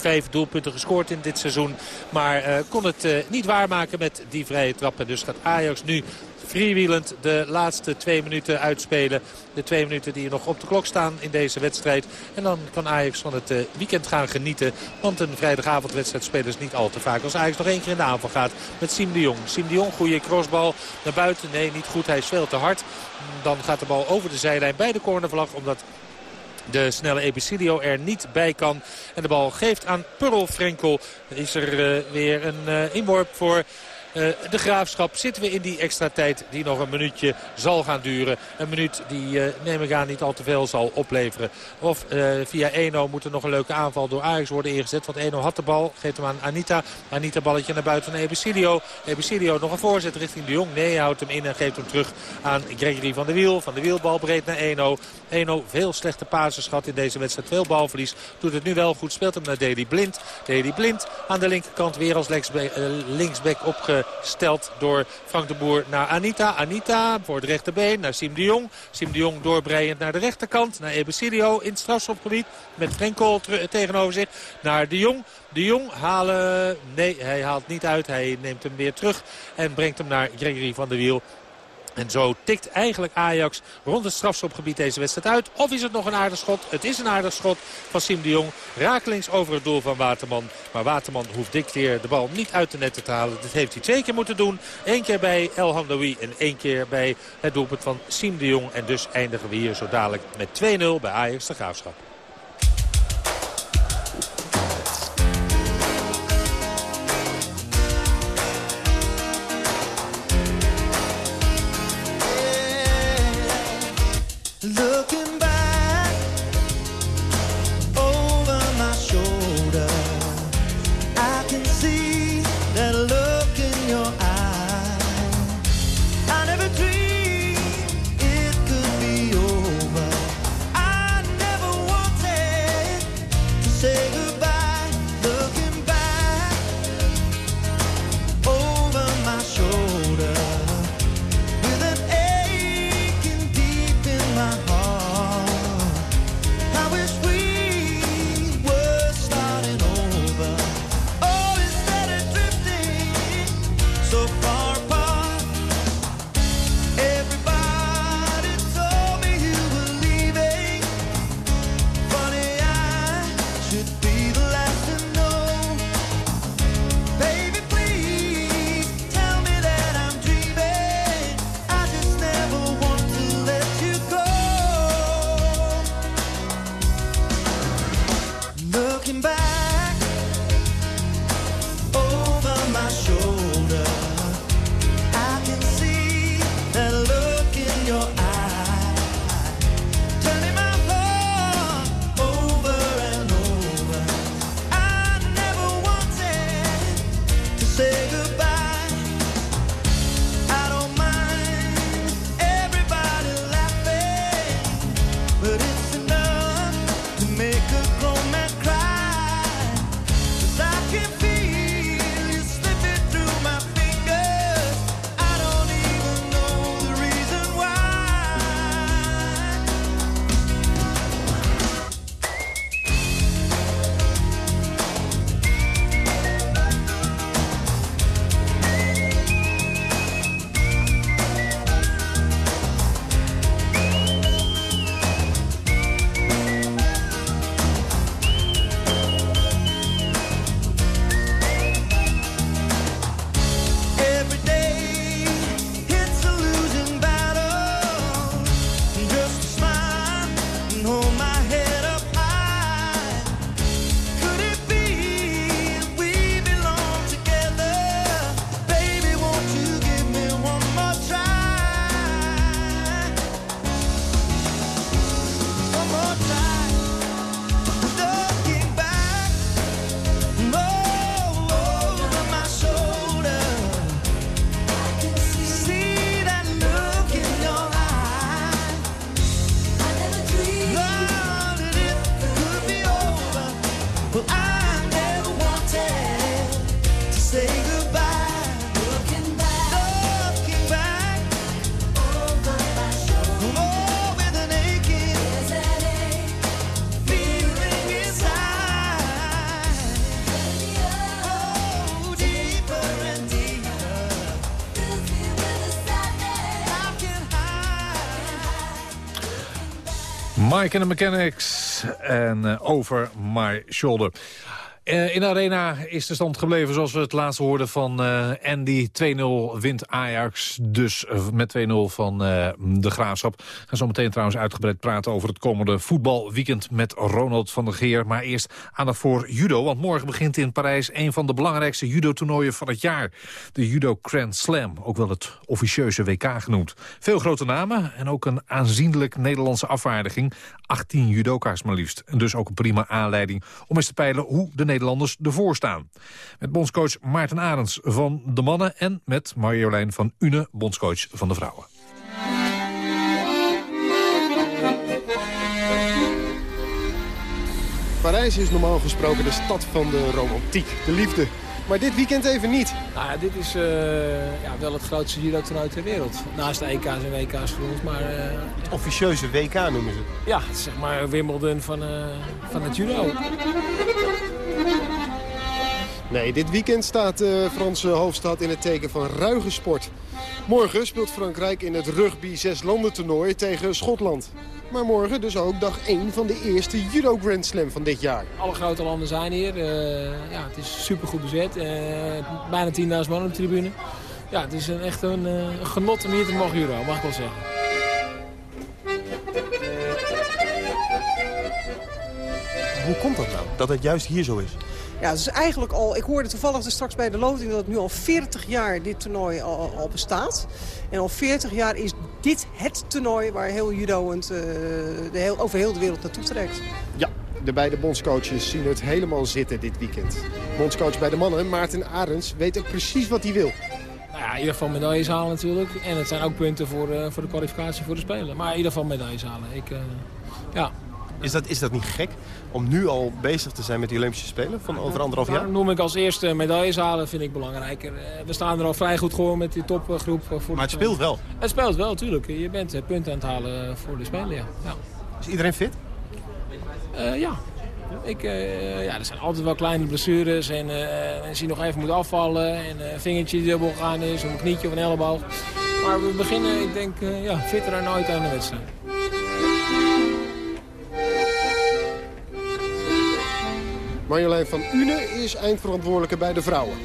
vijf doelpunten gescoord in dit seizoen. Maar uh, kon het uh, niet waarmaken met die vrije trappen. Dus gaat Ajax nu freewheelend de laatste twee minuten uitspelen. De twee minuten die er nog op de klok staan in deze wedstrijd. En dan kan Ajax van het uh, weekend gaan genieten. Want een vrijdagavondwedstrijd spelen ze niet al te vaak. Als Ajax nog één keer in de aanval gaat met Siem de Jong. Siem de Jong, goede crossbal naar buiten. Nee, niet goed. Hij is veel te hard. Dan gaat de bal over de zijlijn bij de cornervlag. Omdat de snelle Ebicilio er niet bij kan. En de bal geeft aan Purl Frenkel. Is er uh, weer een uh, inworp voor de Graafschap zitten we in die extra tijd die nog een minuutje zal gaan duren. Een minuut die uh, neem ik aan niet al te veel zal opleveren. Of uh, via Eno moet er nog een leuke aanval door Ajax worden ingezet. Want Eno had de bal, geeft hem aan Anita. Anita balletje naar buiten naar Ebicilio. Ebicilio nog een voorzet richting de Jong. Nee, houdt hem in en geeft hem terug aan Gregory van de Wiel. Van de Wiel bal breed naar Eno. Eno veel slechte pases gehad in deze wedstrijd. Veel balverlies. Doet het nu wel goed. Speelt hem naar Deli Blind. Deli Blind aan de linkerkant weer als linksback opge stelt door Frank de Boer naar Anita. Anita voor het rechterbeen naar Sim de Jong. Sim de Jong doorbreiend naar de rechterkant. Naar Ebesilio in het strafschopgebied. Met Frenkel tegenover zich. Naar de Jong. De Jong halen... Nee, hij haalt niet uit. Hij neemt hem weer terug. En brengt hem naar Gregory van der Wiel. En zo tikt eigenlijk Ajax rond het strafschopgebied deze wedstrijd uit. Of is het nog een aardig schot? Het is een aardig schot van Sim de Jong. Rakelings over het doel van Waterman. Maar Waterman hoeft dik weer de bal niet uit de netten te halen. Dat heeft hij twee keer moeten doen. Eén keer bij El Hamdoui en één keer bij het doelpunt van Sim de Jong. En dus eindigen we hier zo dadelijk met 2-0 bij Ajax de Graafschap. Mike and the Mechanics en eh, Over My Shoulder. Eh, in arena is de stand gebleven zoals we het laatst hoorden van eh, Andy. 2-0 wint Ajax, dus eh, met 2-0 van eh, de Graafschap. We gaan zo meteen trouwens uitgebreid praten over het komende voetbalweekend met Ronald van der Geer. Maar eerst aandacht voor judo, want morgen begint in Parijs een van de belangrijkste judo-toernooien van het jaar. De Judo Grand Slam, ook wel het officieuze WK genoemd. Veel grote namen en ook een aanzienlijk Nederlandse afvaardiging. 18 judoka's maar liefst. En dus ook een prima aanleiding om eens te peilen hoe de Nederlanders ervoor staan. Met bondscoach Maarten Arends van de mannen... en met Marjolein van Une, bondscoach van de vrouwen. Parijs is normaal gesproken de stad van de romantiek, de liefde. Maar dit weekend even niet. Nou ja, dit is eh, ja, wel het grootste judo-toernooi ter wereld. Naast de EK's en WK's voor ons, maar... eh, Het officieuze WK noemen ze het. ja, zeg maar Wimbledon van, eh, van het judo. Nee, dit weekend staat de Franse hoofdstad in het teken van ruige sport. Morgen speelt Frankrijk in het rugby zes landen toernooi tegen Schotland. Maar morgen dus ook dag 1 van de eerste Judo Grand Slam van dit jaar. Alle grote landen zijn hier. Eh, ja, het is super goed bezet. Eh, bijna 10.000 man op de tribune. Ja, het is een, echt een eh, genot om hier te mogen judo, mag ik wel zeggen. Hoe komt dat nou, dat het juist hier zo is? Ja, het is eigenlijk al, ik hoorde toevallig dus straks bij de loting dat het nu al 40 jaar dit toernooi al, al bestaat. En al 40 jaar is dit het toernooi waar heel judo het, eh, de heel, over heel de wereld naartoe trekt. Ja, de beide bondscoaches zien het helemaal zitten dit weekend. Bondscoach bij de mannen, Maarten Arends, weet ook precies wat hij wil. Nou ja, in ieder geval medailles halen natuurlijk. En het zijn ook punten voor, eh, voor de kwalificatie voor de Spelen. Maar in ieder geval medailles halen. Ik, eh, ja. Is dat, is dat niet gek om nu al bezig te zijn met die Olympische Spelen van over anderhalf jaar? Daarom noem ik als eerste medailles halen, vind ik belangrijker. Eh, We staan er al vrij goed gewoon met die topgroep. eh, Voor Maar het speelt wel. Het speelt wel, natuurlijk. Je bent eh, punten aan het halen voor de Spelen, ja. ja. Is iedereen fit? Ja. Ik, ja, er zijn altijd wel kleine blessures en eh mensen die nog even moeten afvallen. En een vingertje die dubbel gegaan is, of een knietje of een elleboog. Maar we beginnen, ik denk, ja, fitter dan ooit aan de wedstrijd. Marjolein van Une is eindverantwoordelijke bij de vrouwen.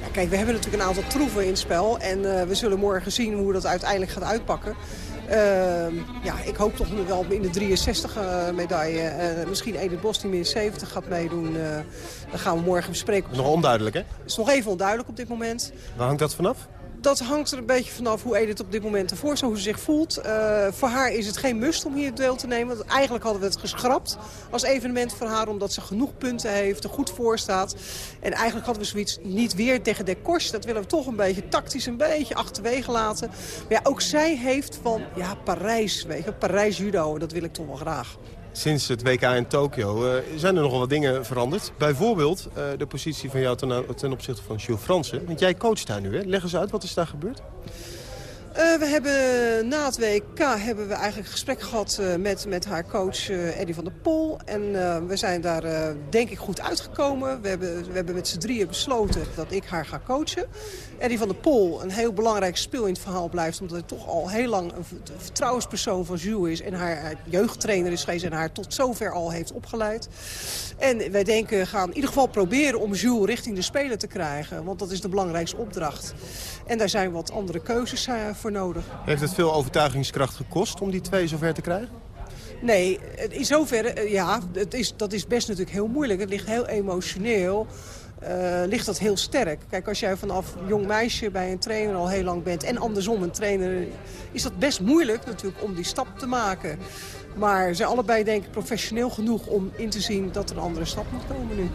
Ja, kijk, we hebben natuurlijk een aantal troeven in het spel. En eh, we zullen morgen zien hoe dat uiteindelijk gaat uitpakken. Ehm, ja, ik hoop toch nog wel in de 63 eh, medaille. Eh, misschien Edith Bos die min 70 gaat meedoen. Eh dat gaan we morgen bespreken. Nog onduidelijk, hè? Het is nog even onduidelijk op dit moment. Waar hangt dat vanaf? Dat hangt er een beetje vanaf hoe Edith op dit moment ervoor staat, hoe ze zich voelt. Eh, voor haar is het geen must om hier deel te nemen. Want eigenlijk hadden we het geschrapt als evenement voor haar... omdat ze genoeg punten heeft, er goed voor staat. En eigenlijk hadden we zoiets niet weer tegen de Kors. Dat willen we toch een beetje tactisch een beetje achterwege laten. Maar ja, ook zij heeft van ja, Parijs, je, Parijs judo. Dat wil ik toch wel graag. Sinds het WK in Tokio eh, zijn er nogal wat dingen veranderd. Bijvoorbeeld eh, de positie van jou ten, opzichte van Jules Fransen. Want jij coacht daar nu, hè? Leg eens uit, wat is daar gebeurd? Eh, we hebben na het WK hebben we eigenlijk gesprek gehad eh, met, met haar coach eh Eddie van der Pol. En we zijn daar denk ik goed uitgekomen. We hebben, we hebben met z'n drieën besloten dat ik haar ga coachen. Eddie van der Pol, een heel belangrijk speel in het verhaal blijft... omdat hij toch al heel lang een vertrouwenspersoon van Jules is... en haar eh, jeugdtrainer is geweest en haar tot zover al heeft opgeleid. En wij denken, we gaan in ieder geval proberen om Jules richting de Spelen te krijgen. Want dat is de belangrijkste opdracht. En daar zijn wat andere keuzes eh, voor nodig. Heeft het veel overtuigingskracht gekost om die twee zover te krijgen? Nee, het- in zoverre, eh, ja, het is, dat is best natuurlijk heel moeilijk. Het ligt heel emotioneel. Eh, ligt dat heel sterk. Kijk, als jij vanaf jong meisje bij een trainer al heel lang bent... en andersom een trainer, is dat best moeilijk natuurlijk om die stap te maken. Maar zijn allebei denk ik professioneel genoeg om in te zien dat er een andere stap moet komen nu.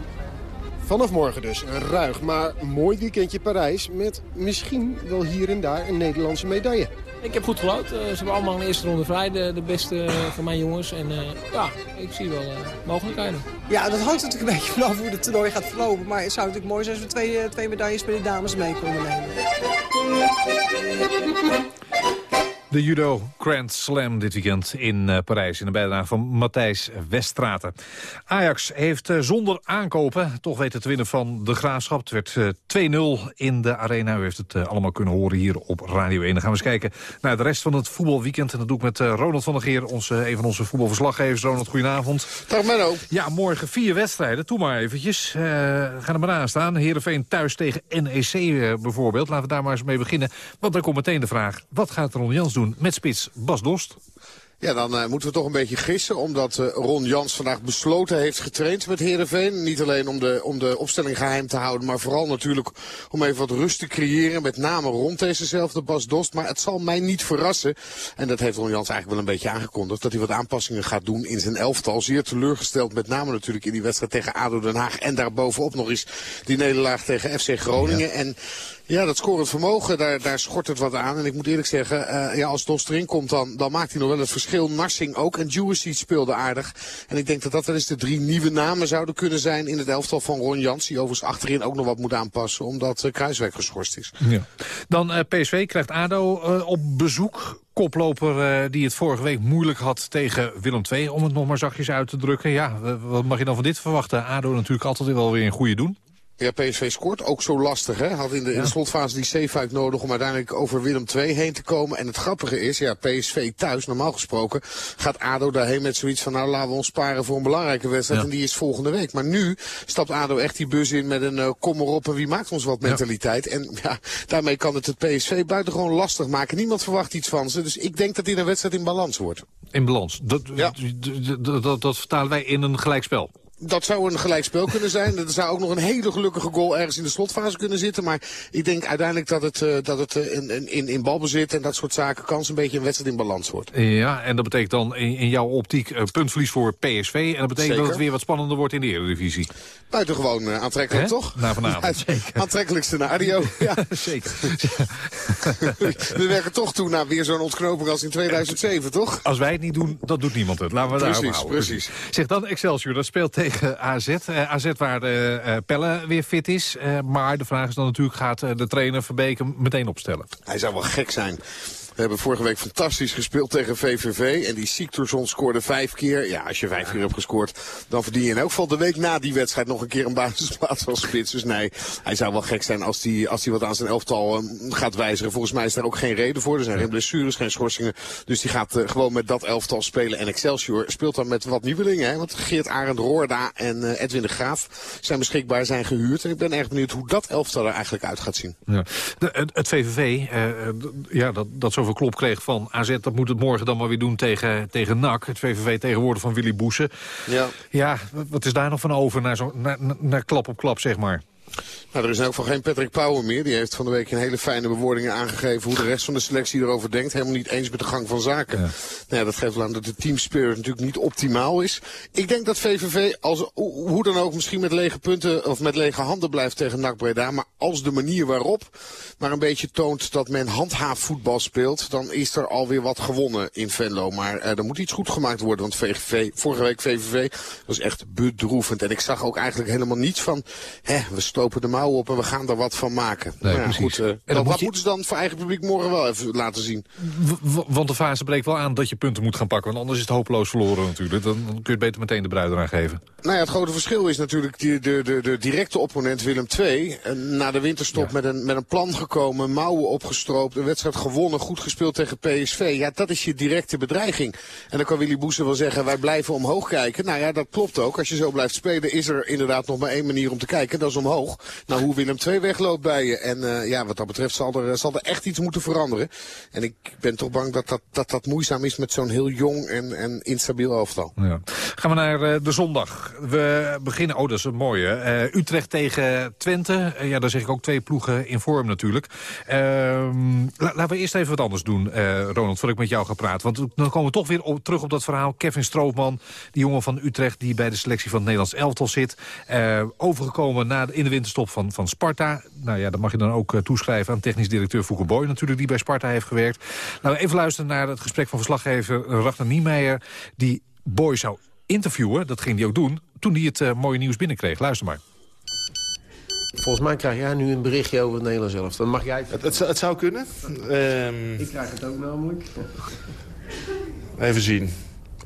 Vanaf morgen dus een ruig, maar mooi weekendje Parijs... met misschien wel hier en daar een Nederlandse medaille. Ik heb goed gelood. Eh, ze hebben allemaal een eerste ronde vrij, de, de beste van mijn jongens. En eh, ja, ik zie wel eh, mogelijkheden. Ja, dat hangt natuurlijk een beetje vanaf hoe het toernooi gaat verlopen. Maar het zou natuurlijk mooi zijn als we twee, twee medailles bij de dames mee konden nemen. De judo Grand Slam dit weekend in eh, Parijs. In de bijdrage van Matthijs Weststraten. Ajax heeft eh, zonder aankopen toch weten te winnen van de Graafschap. Het werd eh, 2-0 in de arena. U heeft het eh, allemaal kunnen horen hier op Radio 1. Dan gaan we eens kijken naar de rest van het voetbalweekend. En dat doe ik met eh, Ronald van der Geer, onze, een van onze voetbalverslaggevers. Ronald, goedenavond. Dag Menno. Ja, morgen vier wedstrijden. Doe maar eventjes. Eh gaan er maar aan staan. Heerenveen thuis tegen NEC eh, bijvoorbeeld. Laten we daar maar eens mee beginnen. Want dan komt meteen de vraag, wat gaat Ron Jans doen met spits Bas Dost? Ja, dan eh, moeten we toch een beetje gissen. Omdat eh, Ron Jans vandaag besloten heeft getraind met Heerenveen. Niet alleen om de, om de opstelling geheim te houden. Maar vooral natuurlijk om even wat rust te creëren. Met name rond dezezelfde Bas Dost. Maar het zal mij niet verrassen. En dat heeft Ron Jans eigenlijk wel een beetje aangekondigd. Dat hij wat aanpassingen gaat doen in zijn elftal. Zeer teleurgesteld. Met name natuurlijk in die wedstrijd tegen ADO Den Haag. En daarbovenop nog eens die nederlaag tegen FC Groningen. En... Ja, dat scorend vermogen, daar, daar schort het wat aan. En ik moet eerlijk zeggen, eh, ja, als Dos erin komt, dan, dan maakt hij nog wel het verschil. Narsing ook. En Jewissy speelde aardig. En ik denk dat dat wel eens de drie nieuwe namen zouden kunnen zijn in het elftal van Ron Jans. Die overigens achterin ook nog wat moet aanpassen, omdat uh, geschorst is. Ja. Dan uh, PSV krijgt ADO uh, op bezoek. Koploper uh, die het vorige week moeilijk had tegen Willem II, om het nog maar zachtjes uit te drukken. Ja, wat mag je dan van dit verwachten? ADO natuurlijk altijd wel weer een goede doen. Ja, PSV scoort ook zo lastig. Hè? Had in de, ja. in de slotfase die save nodig om uiteindelijk over Willem II heen te komen. En het grappige is, ja, PSV thuis, normaal gesproken, gaat ADO daarheen met zoiets van, nou laten we ons sparen voor een belangrijke wedstrijd. Ja. En die is volgende week. Maar nu stapt ADO echt die bus in met een uh, kom erop en wie maakt ons wat mentaliteit. Ja. En ja, daarmee kan het het PSV buitengewoon lastig maken. Niemand verwacht iets van ze. Dus ik denk dat dit een wedstrijd in balans wordt. In balans. Dat, ja. dat, dat, dat vertalen wij in een gelijkspel. Dat zou een gelijkspel kunnen zijn. Er zou ook nog een hele gelukkige goal ergens in de slotfase kunnen zitten. Maar ik denk uiteindelijk dat het, eh, dat het eh, in, in, in balbezit en dat soort zaken... kans een beetje een wedstrijd in balans wordt. Ja, en dat betekent dan in, in jouw optiek eh, puntverlies voor PSV. En dat betekent Zeker. dat het weer wat spannender wordt in de Eredivisie. Buitengewoon aantrekkelijk, toch? Na vanavond, Aantrekkelijk <laughs> scenario, ja. Zeker. <laughs> <laughs> We werken toch toe naar weer zo'n ontknoping als in 2007, toch? Als wij het niet doen, dan doet niemand het. Laten we Precies, houden. precies. Zeg dan Excelsior, dat speelt tegen AZ. Eh, AZ waar de eh, Pelle weer fit is. Eh, maar de vraag is dan natuurlijk, gaat de trainer Verbeek hem meteen opstellen? Hij zou wel gek zijn. We hebben vorige week fantastisch gespeeld tegen VVV. En die Siktorsson scoorde vijf keer. Ja, als je vijf keer hebt gescoord, dan verdien je in elk geval de week na die wedstrijd nog een keer een basisplaats als spits. Dus nee, hij zou wel gek zijn als hij als die wat aan zijn elftal eh, gaat wijzigen. Volgens mij is daar ook geen reden voor. Er zijn geen blessures, geen schorsingen. Dus die gaat eh, gewoon met dat elftal spelen. En Excelsior speelt dan met wat nieuwelingen. Hè? Want Geert Arend Roorda en eh, Edwin de Graaf zijn beschikbaar, zijn gehuurd. En ik ben erg benieuwd hoe dat elftal er eigenlijk uit gaat zien. Ja. De, het, VVV, eh, ja, dat, dat zoveel klop kreeg van AZ... dat moet het morgen dan maar weer doen tegen, tegen NAC. Het VVV tegenwoordig van Willy Boesen. Ja. Ja, wat is daar nog van over naar, zo, naar, naar- naar klap op klap, zeg maar? Nou, er is in elk geval geen Patrick Pauwen meer. Die heeft van de week in hele fijne bewoordingen aangegeven hoe de rest van de selectie erover denkt. Helemaal niet eens met de gang van zaken. Nou ja, dat geeft wel aan dat de teamspirit natuurlijk niet optimaal is. Ik denk dat VVV, als, hoe dan ook, misschien met lege punten of met lege handen blijft tegen NAC Breda. Maar als de manier waarop maar een beetje toont dat men handhaafvoetbal speelt, dan is er alweer wat gewonnen in Venlo. Maar eh, er moet iets goed gemaakt worden, want VVV, vorige week VVV was echt bedroevend. En ik zag ook eigenlijk helemaal niets van, hè, we stopen de mouwen op en we gaan er wat van maken. Nee, Nou ja, precies. goed, eh, En moet je- moeten ze dan voor eigen publiek morgen wel even laten zien. W- want de fase breekt wel aan dat je punten moet gaan pakken. Want anders is het hopeloos verloren natuurlijk. Dan, dan kun je het beter meteen de bruid eraan geven. Nou ja, het grote verschil is natuurlijk die, de, de, de directe opponent Willem II. eh, Na de winterstop met, een, met een plan gekomen, mouwen opgestroopt, een wedstrijd gewonnen, goed gespeeld tegen PSV. Ja, dat is je directe bedreiging. En dan kan Willy Boesen wel zeggen, wij blijven omhoog kijken. Nou ja, dat klopt ook. Als je zo blijft spelen, is er inderdaad nog maar één manier om te kijken. Dat is omhoog. Nou, hoe Willem II wegloopt bij je. En eh, ja, wat dat betreft zal er, zal er echt iets moeten veranderen. En ik ben toch bang dat dat, dat, dat moeizaam is met zo'n heel jong en, en instabiel elftal. Ja. Gaan we naar eh, de zondag. We beginnen, oh dat is een mooie. eh, Utrecht tegen Twente. Eh, ja, daar zeg ik ook twee ploegen in vorm natuurlijk. Ehm, la- laten we eerst even wat anders doen, eh, Ronald, voordat ik met jou ga praten. Want dan komen we toch weer op, terug op dat verhaal. Kevin Stroopman, die jongen van Utrecht die bij de selectie van het Nederlands elftal zit. Eh, overgekomen na de, in de winterstop van, van Sparta. Nou ja, dat mag je dan ook eh, toeschrijven aan technisch directeur Fouke Boy natuurlijk, die bij Sparta heeft gewerkt. Laten we even luisteren naar het gesprek van verslaggever Ragnar Niemeyer, die Boy zou interviewen, dat ging hij ook doen, toen hij het eh, mooie nieuws binnenkreeg. Luister maar. Volgens mij krijg jij nu een berichtje over het Nederlands zelf. Dan mag jij... Het, het, zou- het zou kunnen. Ehm, Ik krijg het ook namelijk. even zien.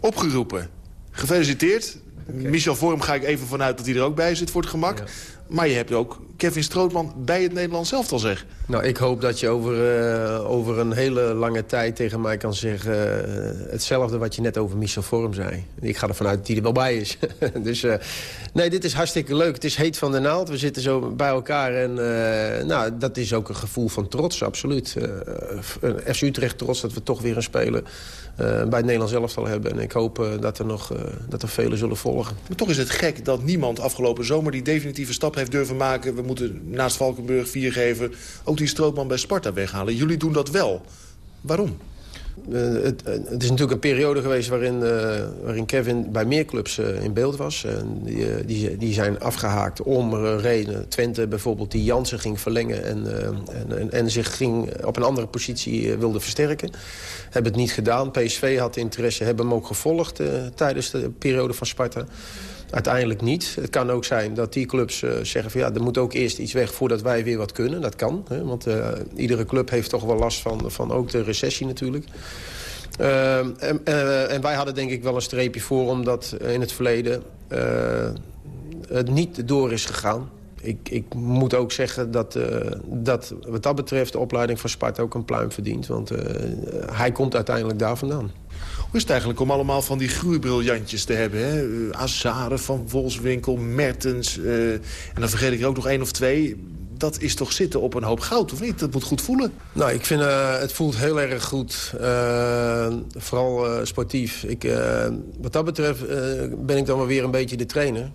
Opgeroepen. Gefeliciteerd. Michel Vorm ga ik even vanuit dat hij er ook bij zit voor het gemak. Maar je hebt ook Kevin Strootman bij het Nederlands elftal zeg. Nou, ik hoop dat je over, eh, over een hele lange tijd tegen mij kan zeggen... eh, hetzelfde wat je net over Michel Vorm zei. Ik ga ervan uit dat hij er wel bij is. dus eh, nee, dit is hartstikke leuk. Het is heet van de naald. We zitten zo bij elkaar. En eh, nou, dat is ook een gevoel van trots, absoluut. Eh, FC Utrecht trots dat we toch weer een speler eh, bij het Nederlands elftal hebben. En ik hoop eh, dat er nog eh, dat er velen zullen volgen. Maar toch is het gek dat niemand afgelopen zomer die definitieve stap heeft durven maken. We moeten naast Valkenburg vier geven. Ook die Strootman bij Sparta weghalen. Jullie doen dat wel. Waarom? Eh, het, eh, het is natuurlijk een periode geweest waarin, eh, waarin Kevin bij meer clubs in beeld was. En die, die, die zijn afgehaakt om redenen. Twente bijvoorbeeld, die Jansen ging verlengen... en, en, en, en zich ging op een andere positie wilde versterken. Hebben het niet gedaan. PSV had interesse, hebben hem ook gevolgd tijdens de periode van Sparta. Uiteindelijk niet. Het kan ook zijn dat die clubs eh, zeggen van ja, er moet ook eerst iets weg voordat wij weer wat kunnen. Dat kan, hè, want eh, iedere club heeft toch wel last van, van ook de recessie natuurlijk. Ehm, en, eh, en wij hadden denk ik wel een streepje voor omdat in het verleden eh, het niet door is gegaan. Ik, ik moet ook zeggen dat, eh, dat wat dat betreft de opleiding van Sparta ook een pluim verdient. Want eh, hij komt uiteindelijk daar vandaan. Is het eigenlijk om allemaal van die groeibriljantjes te hebben? Hè? Uh, Azare, Van Wolfswinkel, Mertens. eh, en dan vergeet ik er ook nog één of twee. dat is toch zitten op een hoop goud, of niet? Dat moet goed voelen. Nou, ik vind eh, het voelt heel erg goed. Eh, vooral eh, sportief. Ik, eh, wat dat betreft eh, ben ik dan wel weer een beetje de trainer.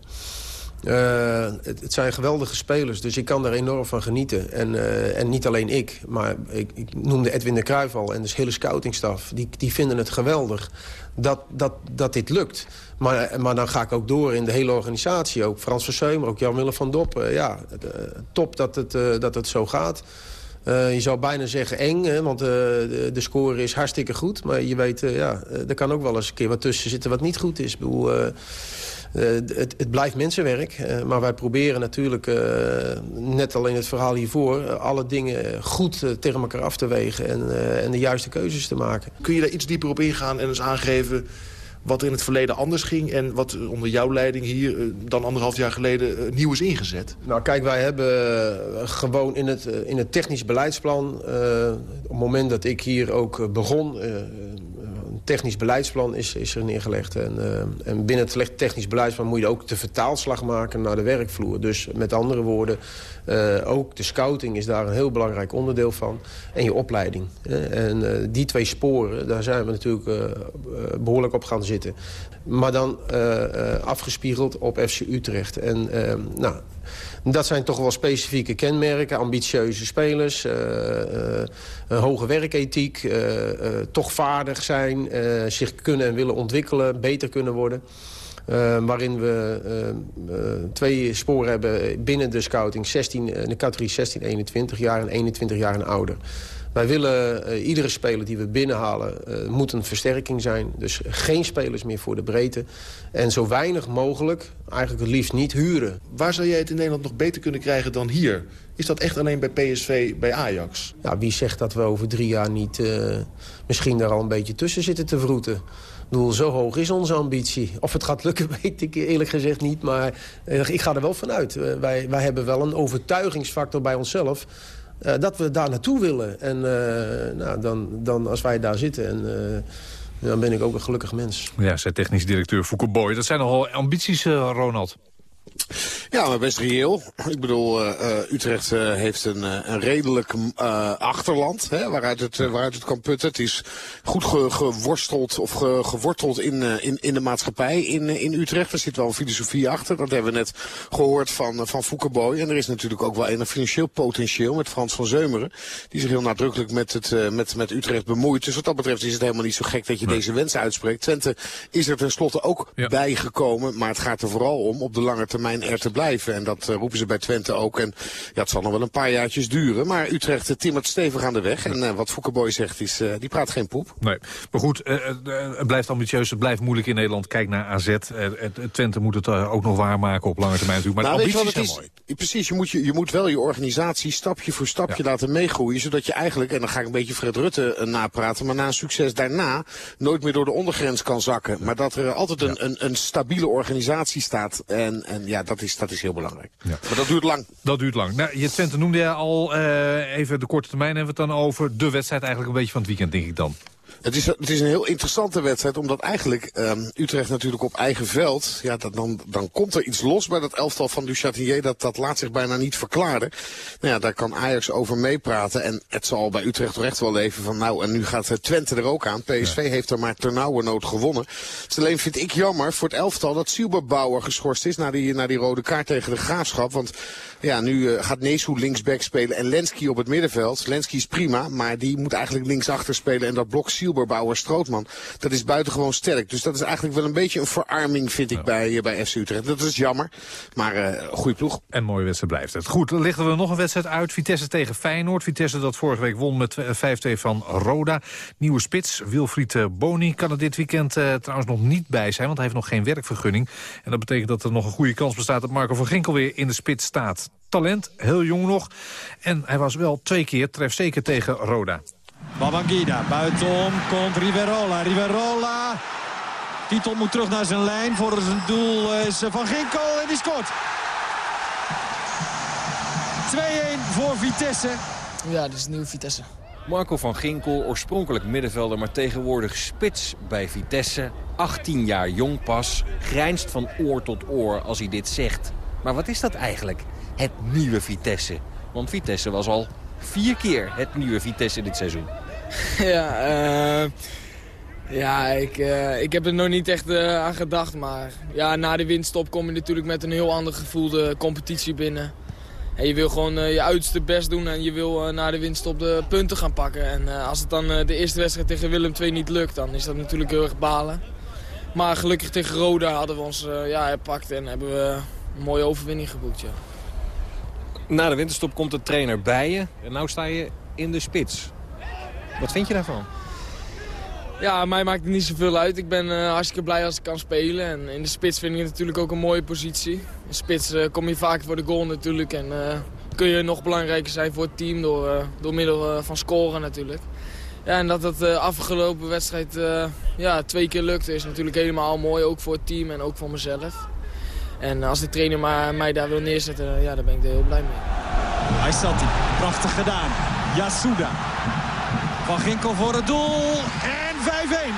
Eh, het, zijn geweldige spelers, dus ik kan daar enorm van genieten. En, eh, en niet alleen ik, maar ik, noemde Edwin de Cruijff al... en de hele scoutingstaf, die, die vinden het geweldig dat, dat, dat dit lukt. Maar, maar dan ga ik ook door in de hele organisatie. Ook Frans Verseum, ook Jan-Willem van Dop. Eh, ja, top dat het, dat het zo gaat. Je zou bijna zeggen eng, hè, want de, de score is hartstikke goed. Maar je weet, ja, er kan ook wel eens een keer wat tussen zitten wat niet goed is. Ik bedoel, het, het blijft mensenwerk. eh, maar wij proberen natuurlijk, eh, net al in het verhaal hiervoor... eh, alle dingen goed eh, tegen elkaar af te wegen en, eh, en de juiste keuzes te maken. Kun je daar iets dieper op ingaan en eens aangeven wat er in het verleden anders ging... en wat onder jouw leiding hier eh, dan anderhalf jaar geleden eh, nieuw is ingezet? Nou kijk, wij hebben eh, gewoon in het, eh, in het technisch beleidsplan... eh, op het moment dat ik hier ook eh, begon... eh, technisch beleidsplan is, is er neergelegd. En, eh, en binnen het technisch beleidsplan moet je ook de vertaalslag maken naar de werkvloer. Dus met andere woorden, eh, ook de scouting is daar een heel belangrijk onderdeel van. En je opleiding. En eh, die twee sporen, daar zijn we natuurlijk eh, eh, behoorlijk op gaan zitten. Maar dan afgespiegeld op FC Utrecht. En nou, dat zijn toch wel specifieke kenmerken. Ambitieuze spelers, eh, eh, hoge werkethiek, eh, toch vaardig zijn... zich kunnen en willen ontwikkelen, beter kunnen worden... Waarin we twee sporen hebben binnen de scouting. 16, eh, de categorie 16, 21 jaar en 21 jaar en ouder. Wij willen eh, iedere speler die we binnenhalen eh, moet een versterking zijn. Dus geen spelers meer voor de breedte. En zo weinig mogelijk, eigenlijk het liefst niet huren. Waar zou jij het in Nederland nog beter kunnen krijgen dan hier? Is dat echt alleen bij PSV, bij Ajax? Ja, wie zegt dat we over drie jaar niet eh, misschien daar al een beetje tussen zitten te vroeten? Ik bedoel, zo hoog is onze ambitie. Of het gaat lukken, <laughs> weet ik eerlijk gezegd niet. Maar ik ga er wel vanuit. Wij, wij hebben wel een overtuigingsfactor bij onszelf... eh, dat we daar naartoe willen. En eh, nou, dan, dan als wij daar zitten... En, eh, dan ben ik ook een gelukkig mens. Ja, zei technisch directeur Fouke Boy. Dat zijn nogal ambities, Ronald. Ja, maar best reëel. Ik bedoel, eh, eh, Utrecht eh, heeft een, een redelijk achterland hè, waaruit, het, waaruit het kan putten. Het is goed ge- geworsteld of ge- geworteld in, in, in de maatschappij in, in Utrecht. Er zit wel een filosofie achter. Dat hebben we net gehoord van, van Fouke Boy. En er is natuurlijk ook wel een financieel potentieel met Frans van Zeumeren. Die zich heel nadrukkelijk met, het, met, met Utrecht bemoeit. Dus wat dat betreft is het helemaal niet zo gek dat je deze wens uitspreekt. Twente is er tenslotte ook bijgekomen. Maar het gaat er vooral om op de lange termijn er te blijven. En dat eh, roepen ze bij Twente ook. En ja, het zal nog wel een paar jaartjes duren. Maar Utrecht eh, timmert stevig aan de weg. En eh, wat Foukeboy zegt, is, die praat geen poep. Nee, maar goed, het blijft ambitieus, het blijft moeilijk in Nederland. Kijk naar AZ. Twente moet het ook nog waarmaken op lange termijn natuurlijk. Maar Nou, de zijn is? mooi. Precies, je moet, je, je moet wel je organisatie stapje voor stapje laten meegroeien. Zodat je eigenlijk, en dan ga ik een beetje Fred Rutte napraten... maar na een succes daarna nooit meer door de ondergrens kan zakken. Maar dat er altijd een, een, een stabiele organisatie staat. En, en ja, dat is, dat is heel belangrijk. Maar dat duurt lang. Dat duurt lang. Nou, je Twente noemde je al eh, even de korte termijn hebben we het dan over. De wedstrijd eigenlijk een beetje van het weekend, denk ik dan. Het is, het is een heel interessante wedstrijd, omdat eigenlijk ehm, Utrecht natuurlijk op eigen veld, ja, dat, dan, dan komt er iets los bij dat elftal van Duchâtelier, dat, dat laat zich bijna niet verklaren. Nou ja, daar kan Ajax over meepraten en het zal bij Utrecht toch echt wel leven van nou, en nu gaat eh, Twente er ook aan. PSV heeft er maar ternauwernood gewonnen. Het is alleen vind ik jammer voor het elftal dat Silberbauer geschorst is na die, na die rode kaart tegen de Graafschap, want ja, nu eh, gaat Neeshoe linksback spelen en Lenski op het middenveld. Lenski is prima, maar die moet eigenlijk linksachter spelen. En dat blok Silberbauer Strootman, dat is buitengewoon sterk. Dus dat is eigenlijk wel een beetje een verarming, vind ik, bij, eh, bij FC Utrecht. Dat is jammer, maar eh goede ploeg. En mooie wedstrijd blijft het. Goed, dan lichten we nog een wedstrijd uit. Vitesse tegen Feyenoord. Vitesse dat vorige week won met eh, 5-2 van Roda. Nieuwe spits, Wilfried eh, Boni, kan er dit weekend eh, trouwens nog niet bij zijn... want hij heeft nog geen werkvergunning. En dat betekent dat er nog een goede kans bestaat... dat Marco van Ginkel weer in de spits staat. Talent, heel jong nog. En hij was wel twee keer trefzeker tegen Roda. Babangida, buitenom komt Riverola. Riverola. Titel moet terug naar zijn lijn. Voor zijn doel is Van Ginkel en die scoort. 2-1 voor Vitesse. Ja, dit is nieuw Vitesse. Marco van Ginkel, oorspronkelijk middenvelder, maar tegenwoordig spits bij Vitesse. 18 jaar jong pas, grijnst van oor tot oor als hij dit zegt. Maar wat is dat eigenlijk, het nieuwe Vitesse? Want Vitesse was al vier keer het nieuwe Vitesse dit seizoen. <laughs> ja, eh, ja ik, eh, ik heb er nog niet echt eh, aan gedacht. Maar ja, na de winststop kom je natuurlijk met een heel ander gevoel de competitie binnen. En je wil gewoon je uiterste best doen en je wil na de winststop de punten gaan pakken. En als het dan de eerste wedstrijd tegen Willem II niet lukt, dan is dat natuurlijk heel erg balen. Maar gelukkig tegen Roda hadden we ons ja, herpakt en hebben we een mooie overwinning geboekt. Ja. Na de winterstop komt de trainer bij je. En nu sta je in de spits. Wat vind je daarvan? Ja, mij maakt het niet zoveel uit. Ik ben eh, hartstikke blij als ik kan spelen. En in de spits vind ik het natuurlijk ook een mooie positie. In de spits eh, kom je vaak voor de goal natuurlijk. En eh, kun je nog belangrijker zijn voor het team door, eh, door middel van scoren natuurlijk. Ja, en dat dat de afgelopen wedstrijd eh, ja, twee keer lukte is natuurlijk helemaal mooi. Ook voor het team en ook voor mezelf. En als de trainer maar, mij daar wil neerzetten, ja, daar ben ik er heel blij mee. Aysati, prachtig gedaan. Yasuda. Van Ginkel voor het doel. En 5-1.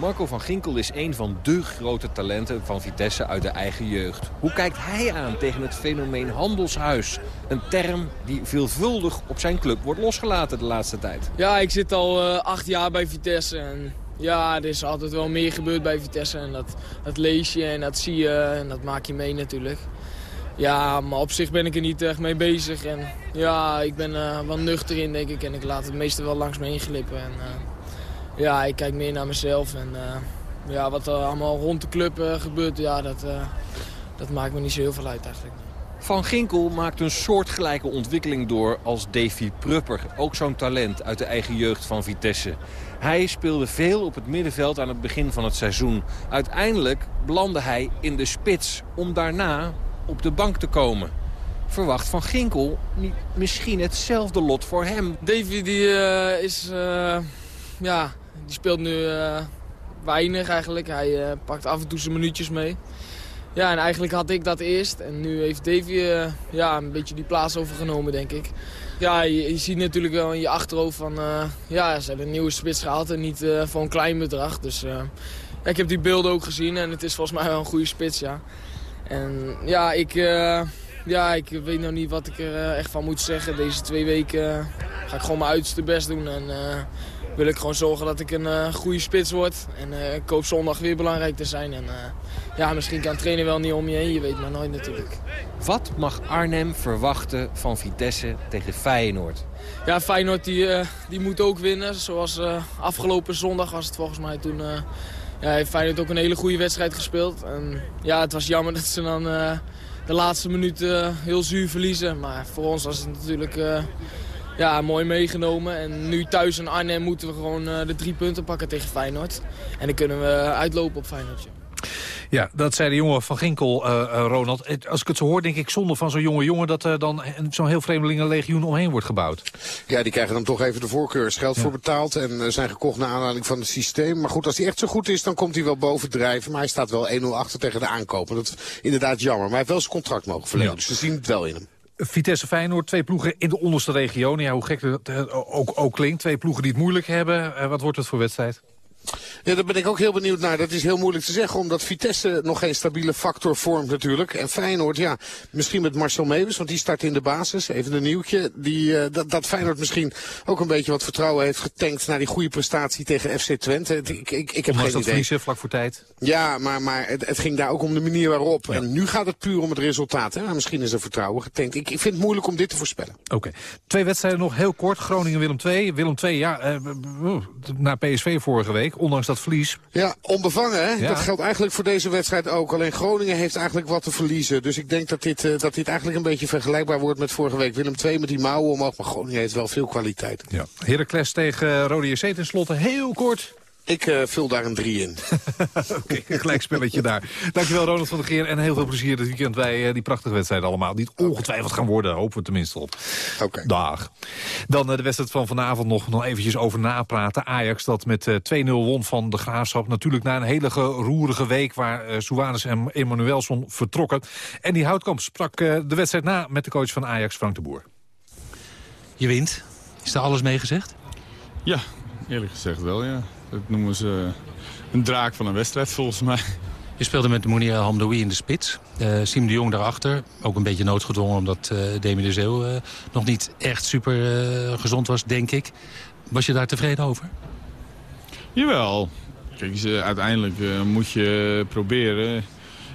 Marco van Ginkel is een van de grote talenten van Vitesse uit de eigen jeugd. Hoe kijkt hij aan tegen het fenomeen handelshuis? Een term die veelvuldig op zijn club wordt losgelaten de laatste tijd. Ja, ik zit al eh, acht jaar bij Vitesse. En ja, er is altijd wel meer gebeurd bij Vitesse. En dat, dat lees je en dat zie je en dat maak je mee natuurlijk. Ja, maar op zich ben ik er niet echt mee bezig. En ja, ik ben eh wel nuchter in, denk ik. En ik laat het meeste wel langs me heen glippen. En eh, ja, ik kijk meer naar mezelf. En eh, ja, wat er allemaal rond de club gebeurt, ja, dat, dat maakt me niet zo heel veel uit eigenlijk. Van Ginkel maakt een soortgelijke ontwikkeling door als Davy Prupper. Ook zo'n talent uit de eigen jeugd van Vitesse. Hij speelde veel op het middenveld aan het begin van het seizoen. Uiteindelijk belandde hij in de spits om daarna op de bank te komen. Verwacht Van Ginkel misschien hetzelfde lot voor hem? Davy die, eh, is, eh, ja, die speelt nu eh, weinig eigenlijk. Hij pakt af en toe zijn minuutjes mee. Ja, en eigenlijk had ik dat eerst. En nu heeft Davy ja, een beetje die plaats overgenomen, denk ik. Ja, je, ziet natuurlijk wel in je achterhoofd van... ja, ze hebben een nieuwe spits gehaald en niet voor een klein bedrag. Dus ik heb die beelden ook gezien en het is volgens mij wel een goede spits, ja. En ja, ik, eh, ja, ik weet nog niet wat ik er eh, echt van moet zeggen. Deze twee weken eh, ga ik gewoon mijn uiterste best doen. En wil ik gewoon zorgen dat ik een goede spits word. En ik hoop zondag weer belangrijk te zijn. En ja, misschien kan trainer wel niet om je heen. Je weet maar nooit natuurlijk. Wat mag Arnhem verwachten van Vitesse tegen Feyenoord? Ja, Feyenoord die, die moet ook winnen. Zoals afgelopen zondag was het volgens mij toen... ja, heeft Feyenoord ook een hele goede wedstrijd gespeeld. En ja, het was jammer dat ze dan eh, de laatste minuten eh, heel zuur verliezen. Maar voor ons was het natuurlijk eh, ja, mooi meegenomen. En nu thuis in Arnhem moeten we gewoon de drie punten pakken tegen Feyenoord. En dan kunnen we uitlopen op Feyenoord. Ja. Dat zei de jongen van Ginkel, eh, eh, Ronald. Als ik het zo hoor, denk ik zonde van zo'n jonge jongen... dat er dan zo'n heel vreemdelingenlegioen omheen wordt gebouwd. Ja, die krijgen dan toch even de voorkeur. Is geld voor betaald en eh, zijn gekocht naar aanleiding van het systeem. Maar goed, als hij echt zo goed is, dan komt hij wel bovendrijven. Maar hij staat wel 1-0 achter tegen de aankopen. Dat is inderdaad jammer. Maar hij heeft wel zijn contract mogen verlengen. Ja. Dus we zien het wel in hem. Vitesse Feyenoord, twee ploegen in de onderste regionen. Ja, hoe gek dat ook, ook klinkt. Twee ploegen die het moeilijk hebben. Wat wordt het voor wedstrijd? Ja, daar ben ik ook heel benieuwd naar. Dat is heel moeilijk te zeggen, omdat Vitesse nog geen stabiele factor vormt natuurlijk. En Feyenoord, ja, misschien met Marcel Meeuwis, want die start in de basis. Even een nieuwtje. Die, eh, dat, dat Feyenoord misschien ook een beetje wat vertrouwen heeft getankt... naar die goede prestatie tegen FC Twente. Ik, ik, ik heb geen dat idee. vlak voor tijd. Ja, maar, maar het, het ging daar ook om de manier waarop. En nu gaat het puur om het resultaat. Hè? Maar misschien is er vertrouwen getankt. Ik, ik vind het moeilijk om dit te voorspellen. Oké. Twee wedstrijden nog heel kort. Groningen-Willem 2. Willem 2, ja, eh, uh, naar PSV vorige week. Ondanks dat verlies. Ja, onbevangen hè. Ja. Dat geldt eigenlijk voor deze wedstrijd ook. Alleen Groningen heeft eigenlijk wat te verliezen. Dus ik denk dat dit, eh, dat dit eigenlijk een beetje vergelijkbaar wordt met vorige week. Willem II met die mouwen omhoog. Maar Groningen heeft wel veel kwaliteit. Ja. Heracles tegen Rode JC tenslotte. Heel kort. Ik uh, vul daar een 3 in. <laughs> Oké, okay, een gelijk spelletje daar. Dankjewel Ronald van der Geer en heel veel plezier dit weekend bij uh, die prachtige wedstrijden allemaal. Die het ongetwijfeld gaan worden, hopen we tenminste op. Oké. Okay. Dag. Dan uh, de wedstrijd van vanavond nog, nog eventjes over napraten. Ajax dat met uh, 2-0 won van de Graafschap. Natuurlijk na een hele roerige week waar uh, Suarez en Emanuelson vertrokken. En die Houtkamp sprak uh, de wedstrijd na met de coach van Ajax, Frank de Boer. Je wint. Is daar alles mee gezegd? Ja, eerlijk gezegd wel, ja. Dat noemen ze een draak van een wedstrijd volgens mij. Je speelde met Mounir Hamdoui in de spits. Uh, Siem de Jong daarachter. Ook een beetje noodgedwongen omdat uh, Demi de Zeeuw uh, nog niet echt super gezond was, denk ik. Was je daar tevreden over? Jawel. Kijk, uiteindelijk moet je proberen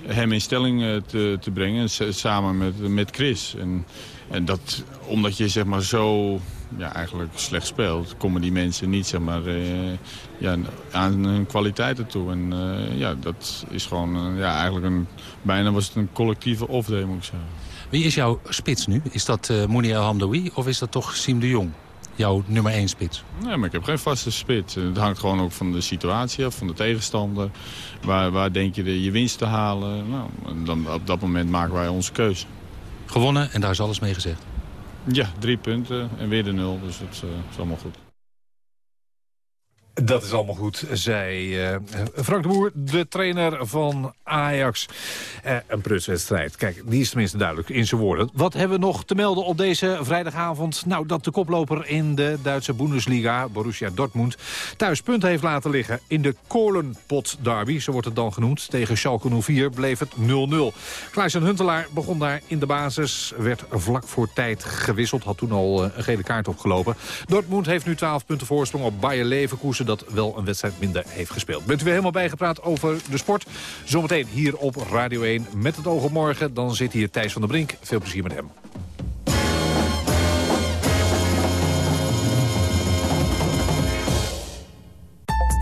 hem in stelling te, te brengen. Samen met, met Chris. En, en dat omdat je zeg maar zo ja, eigenlijk slecht speelt, komen die mensen niet zeg maar, uh, ja, aan hun kwaliteiten toe. En uh, ja, dat is gewoon, uh, ja, eigenlijk een, bijna was het een collectieve off-day, moet ik zeggen. Wie is jouw spits nu? Is dat uh, Mouni El Hamdoui of is dat toch Siem de Jong? Jouw nummer 1 spits? Nee, maar ik heb geen vaste spits. Het hangt gewoon ook van de situatie af, van de tegenstander. Waar, waar denk je de, je winst te halen? Nou, dan, op dat moment maken wij onze keuze. Gewonnen en daar is alles mee gezegd? Ja, drie punten en weer de nul, dus dat uh, is allemaal goed. Dat is allemaal goed, zei uh, Frank de Boer, de trainer van Ajax. Uh, een prutswedstrijd. Kijk, die is tenminste duidelijk in zijn woorden. Wat hebben we nog te melden op deze vrijdagavond? Nou, dat de koploper in de Duitse Bundesliga, Borussia Dortmund... thuis punt heeft laten liggen in de Kolenpot derby, zo wordt het dan genoemd. Tegen Schalke 04 bleef het 0-0. Klaas-Jan Huntelaar begon daar in de basis, werd vlak voor tijd gewisseld. Had toen al uh, een gele kaart opgelopen. Dortmund heeft nu 12 punten voorsprong op Bayer Leverkusen dat wel een wedstrijd minder heeft gespeeld. Bent u weer helemaal bijgepraat over de sport? Zometeen hier op Radio 1 met het oog op morgen. Dan zit hier Thijs van der Brink. Veel plezier met hem.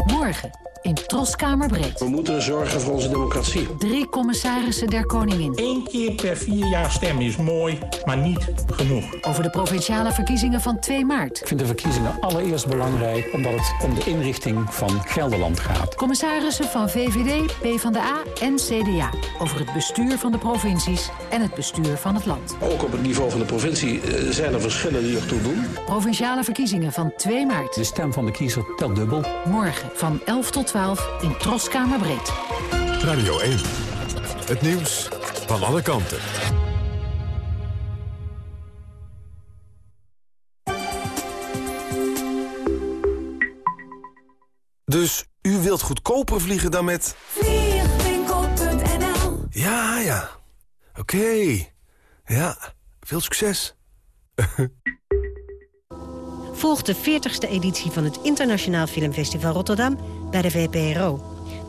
Morgen in Troskamerbreed. We moeten zorgen voor onze democratie. Drie commissarissen der koningin. Eén keer per vier jaar stemmen is mooi, maar niet genoeg. Over de provinciale verkiezingen van 2 maart. Ik vind de verkiezingen allereerst belangrijk... omdat het om de inrichting van Gelderland gaat. Commissarissen van VVD, PvdA en CDA. Over het bestuur van de provincies en het bestuur van het land. Ook op het niveau van de provincie zijn er verschillen die ertoe doen. Provinciale verkiezingen van 2 maart. De stem van de kiezer telt dubbel. Morgen van 11 tot 12 in Troskamerbreed. Radio 1. Het nieuws van alle kanten. Dus u wilt goedkoper vliegen dan met... Vliegwinkel.nl Ja, ja. Oké. Okay. Ja, veel succes. Volg de 40ste editie van het Internationaal Filmfestival Rotterdam bij de VPRO.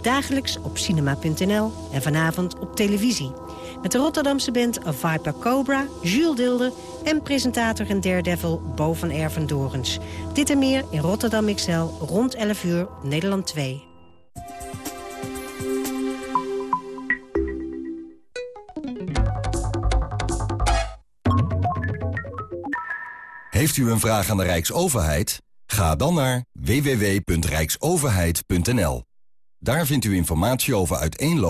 Dagelijks op cinema.nl en vanavond op televisie. Met de Rotterdamse band Viper Cobra, Jules Dilde... en presentator en daredevil Bo van Erven Dorens. Dit en meer in Rotterdam XL rond 11 uur Nederland 2. Heeft u een vraag aan de Rijksoverheid? Ga dan naar www.rijksoverheid.nl. Daar vindt u informatie over uiteenlopende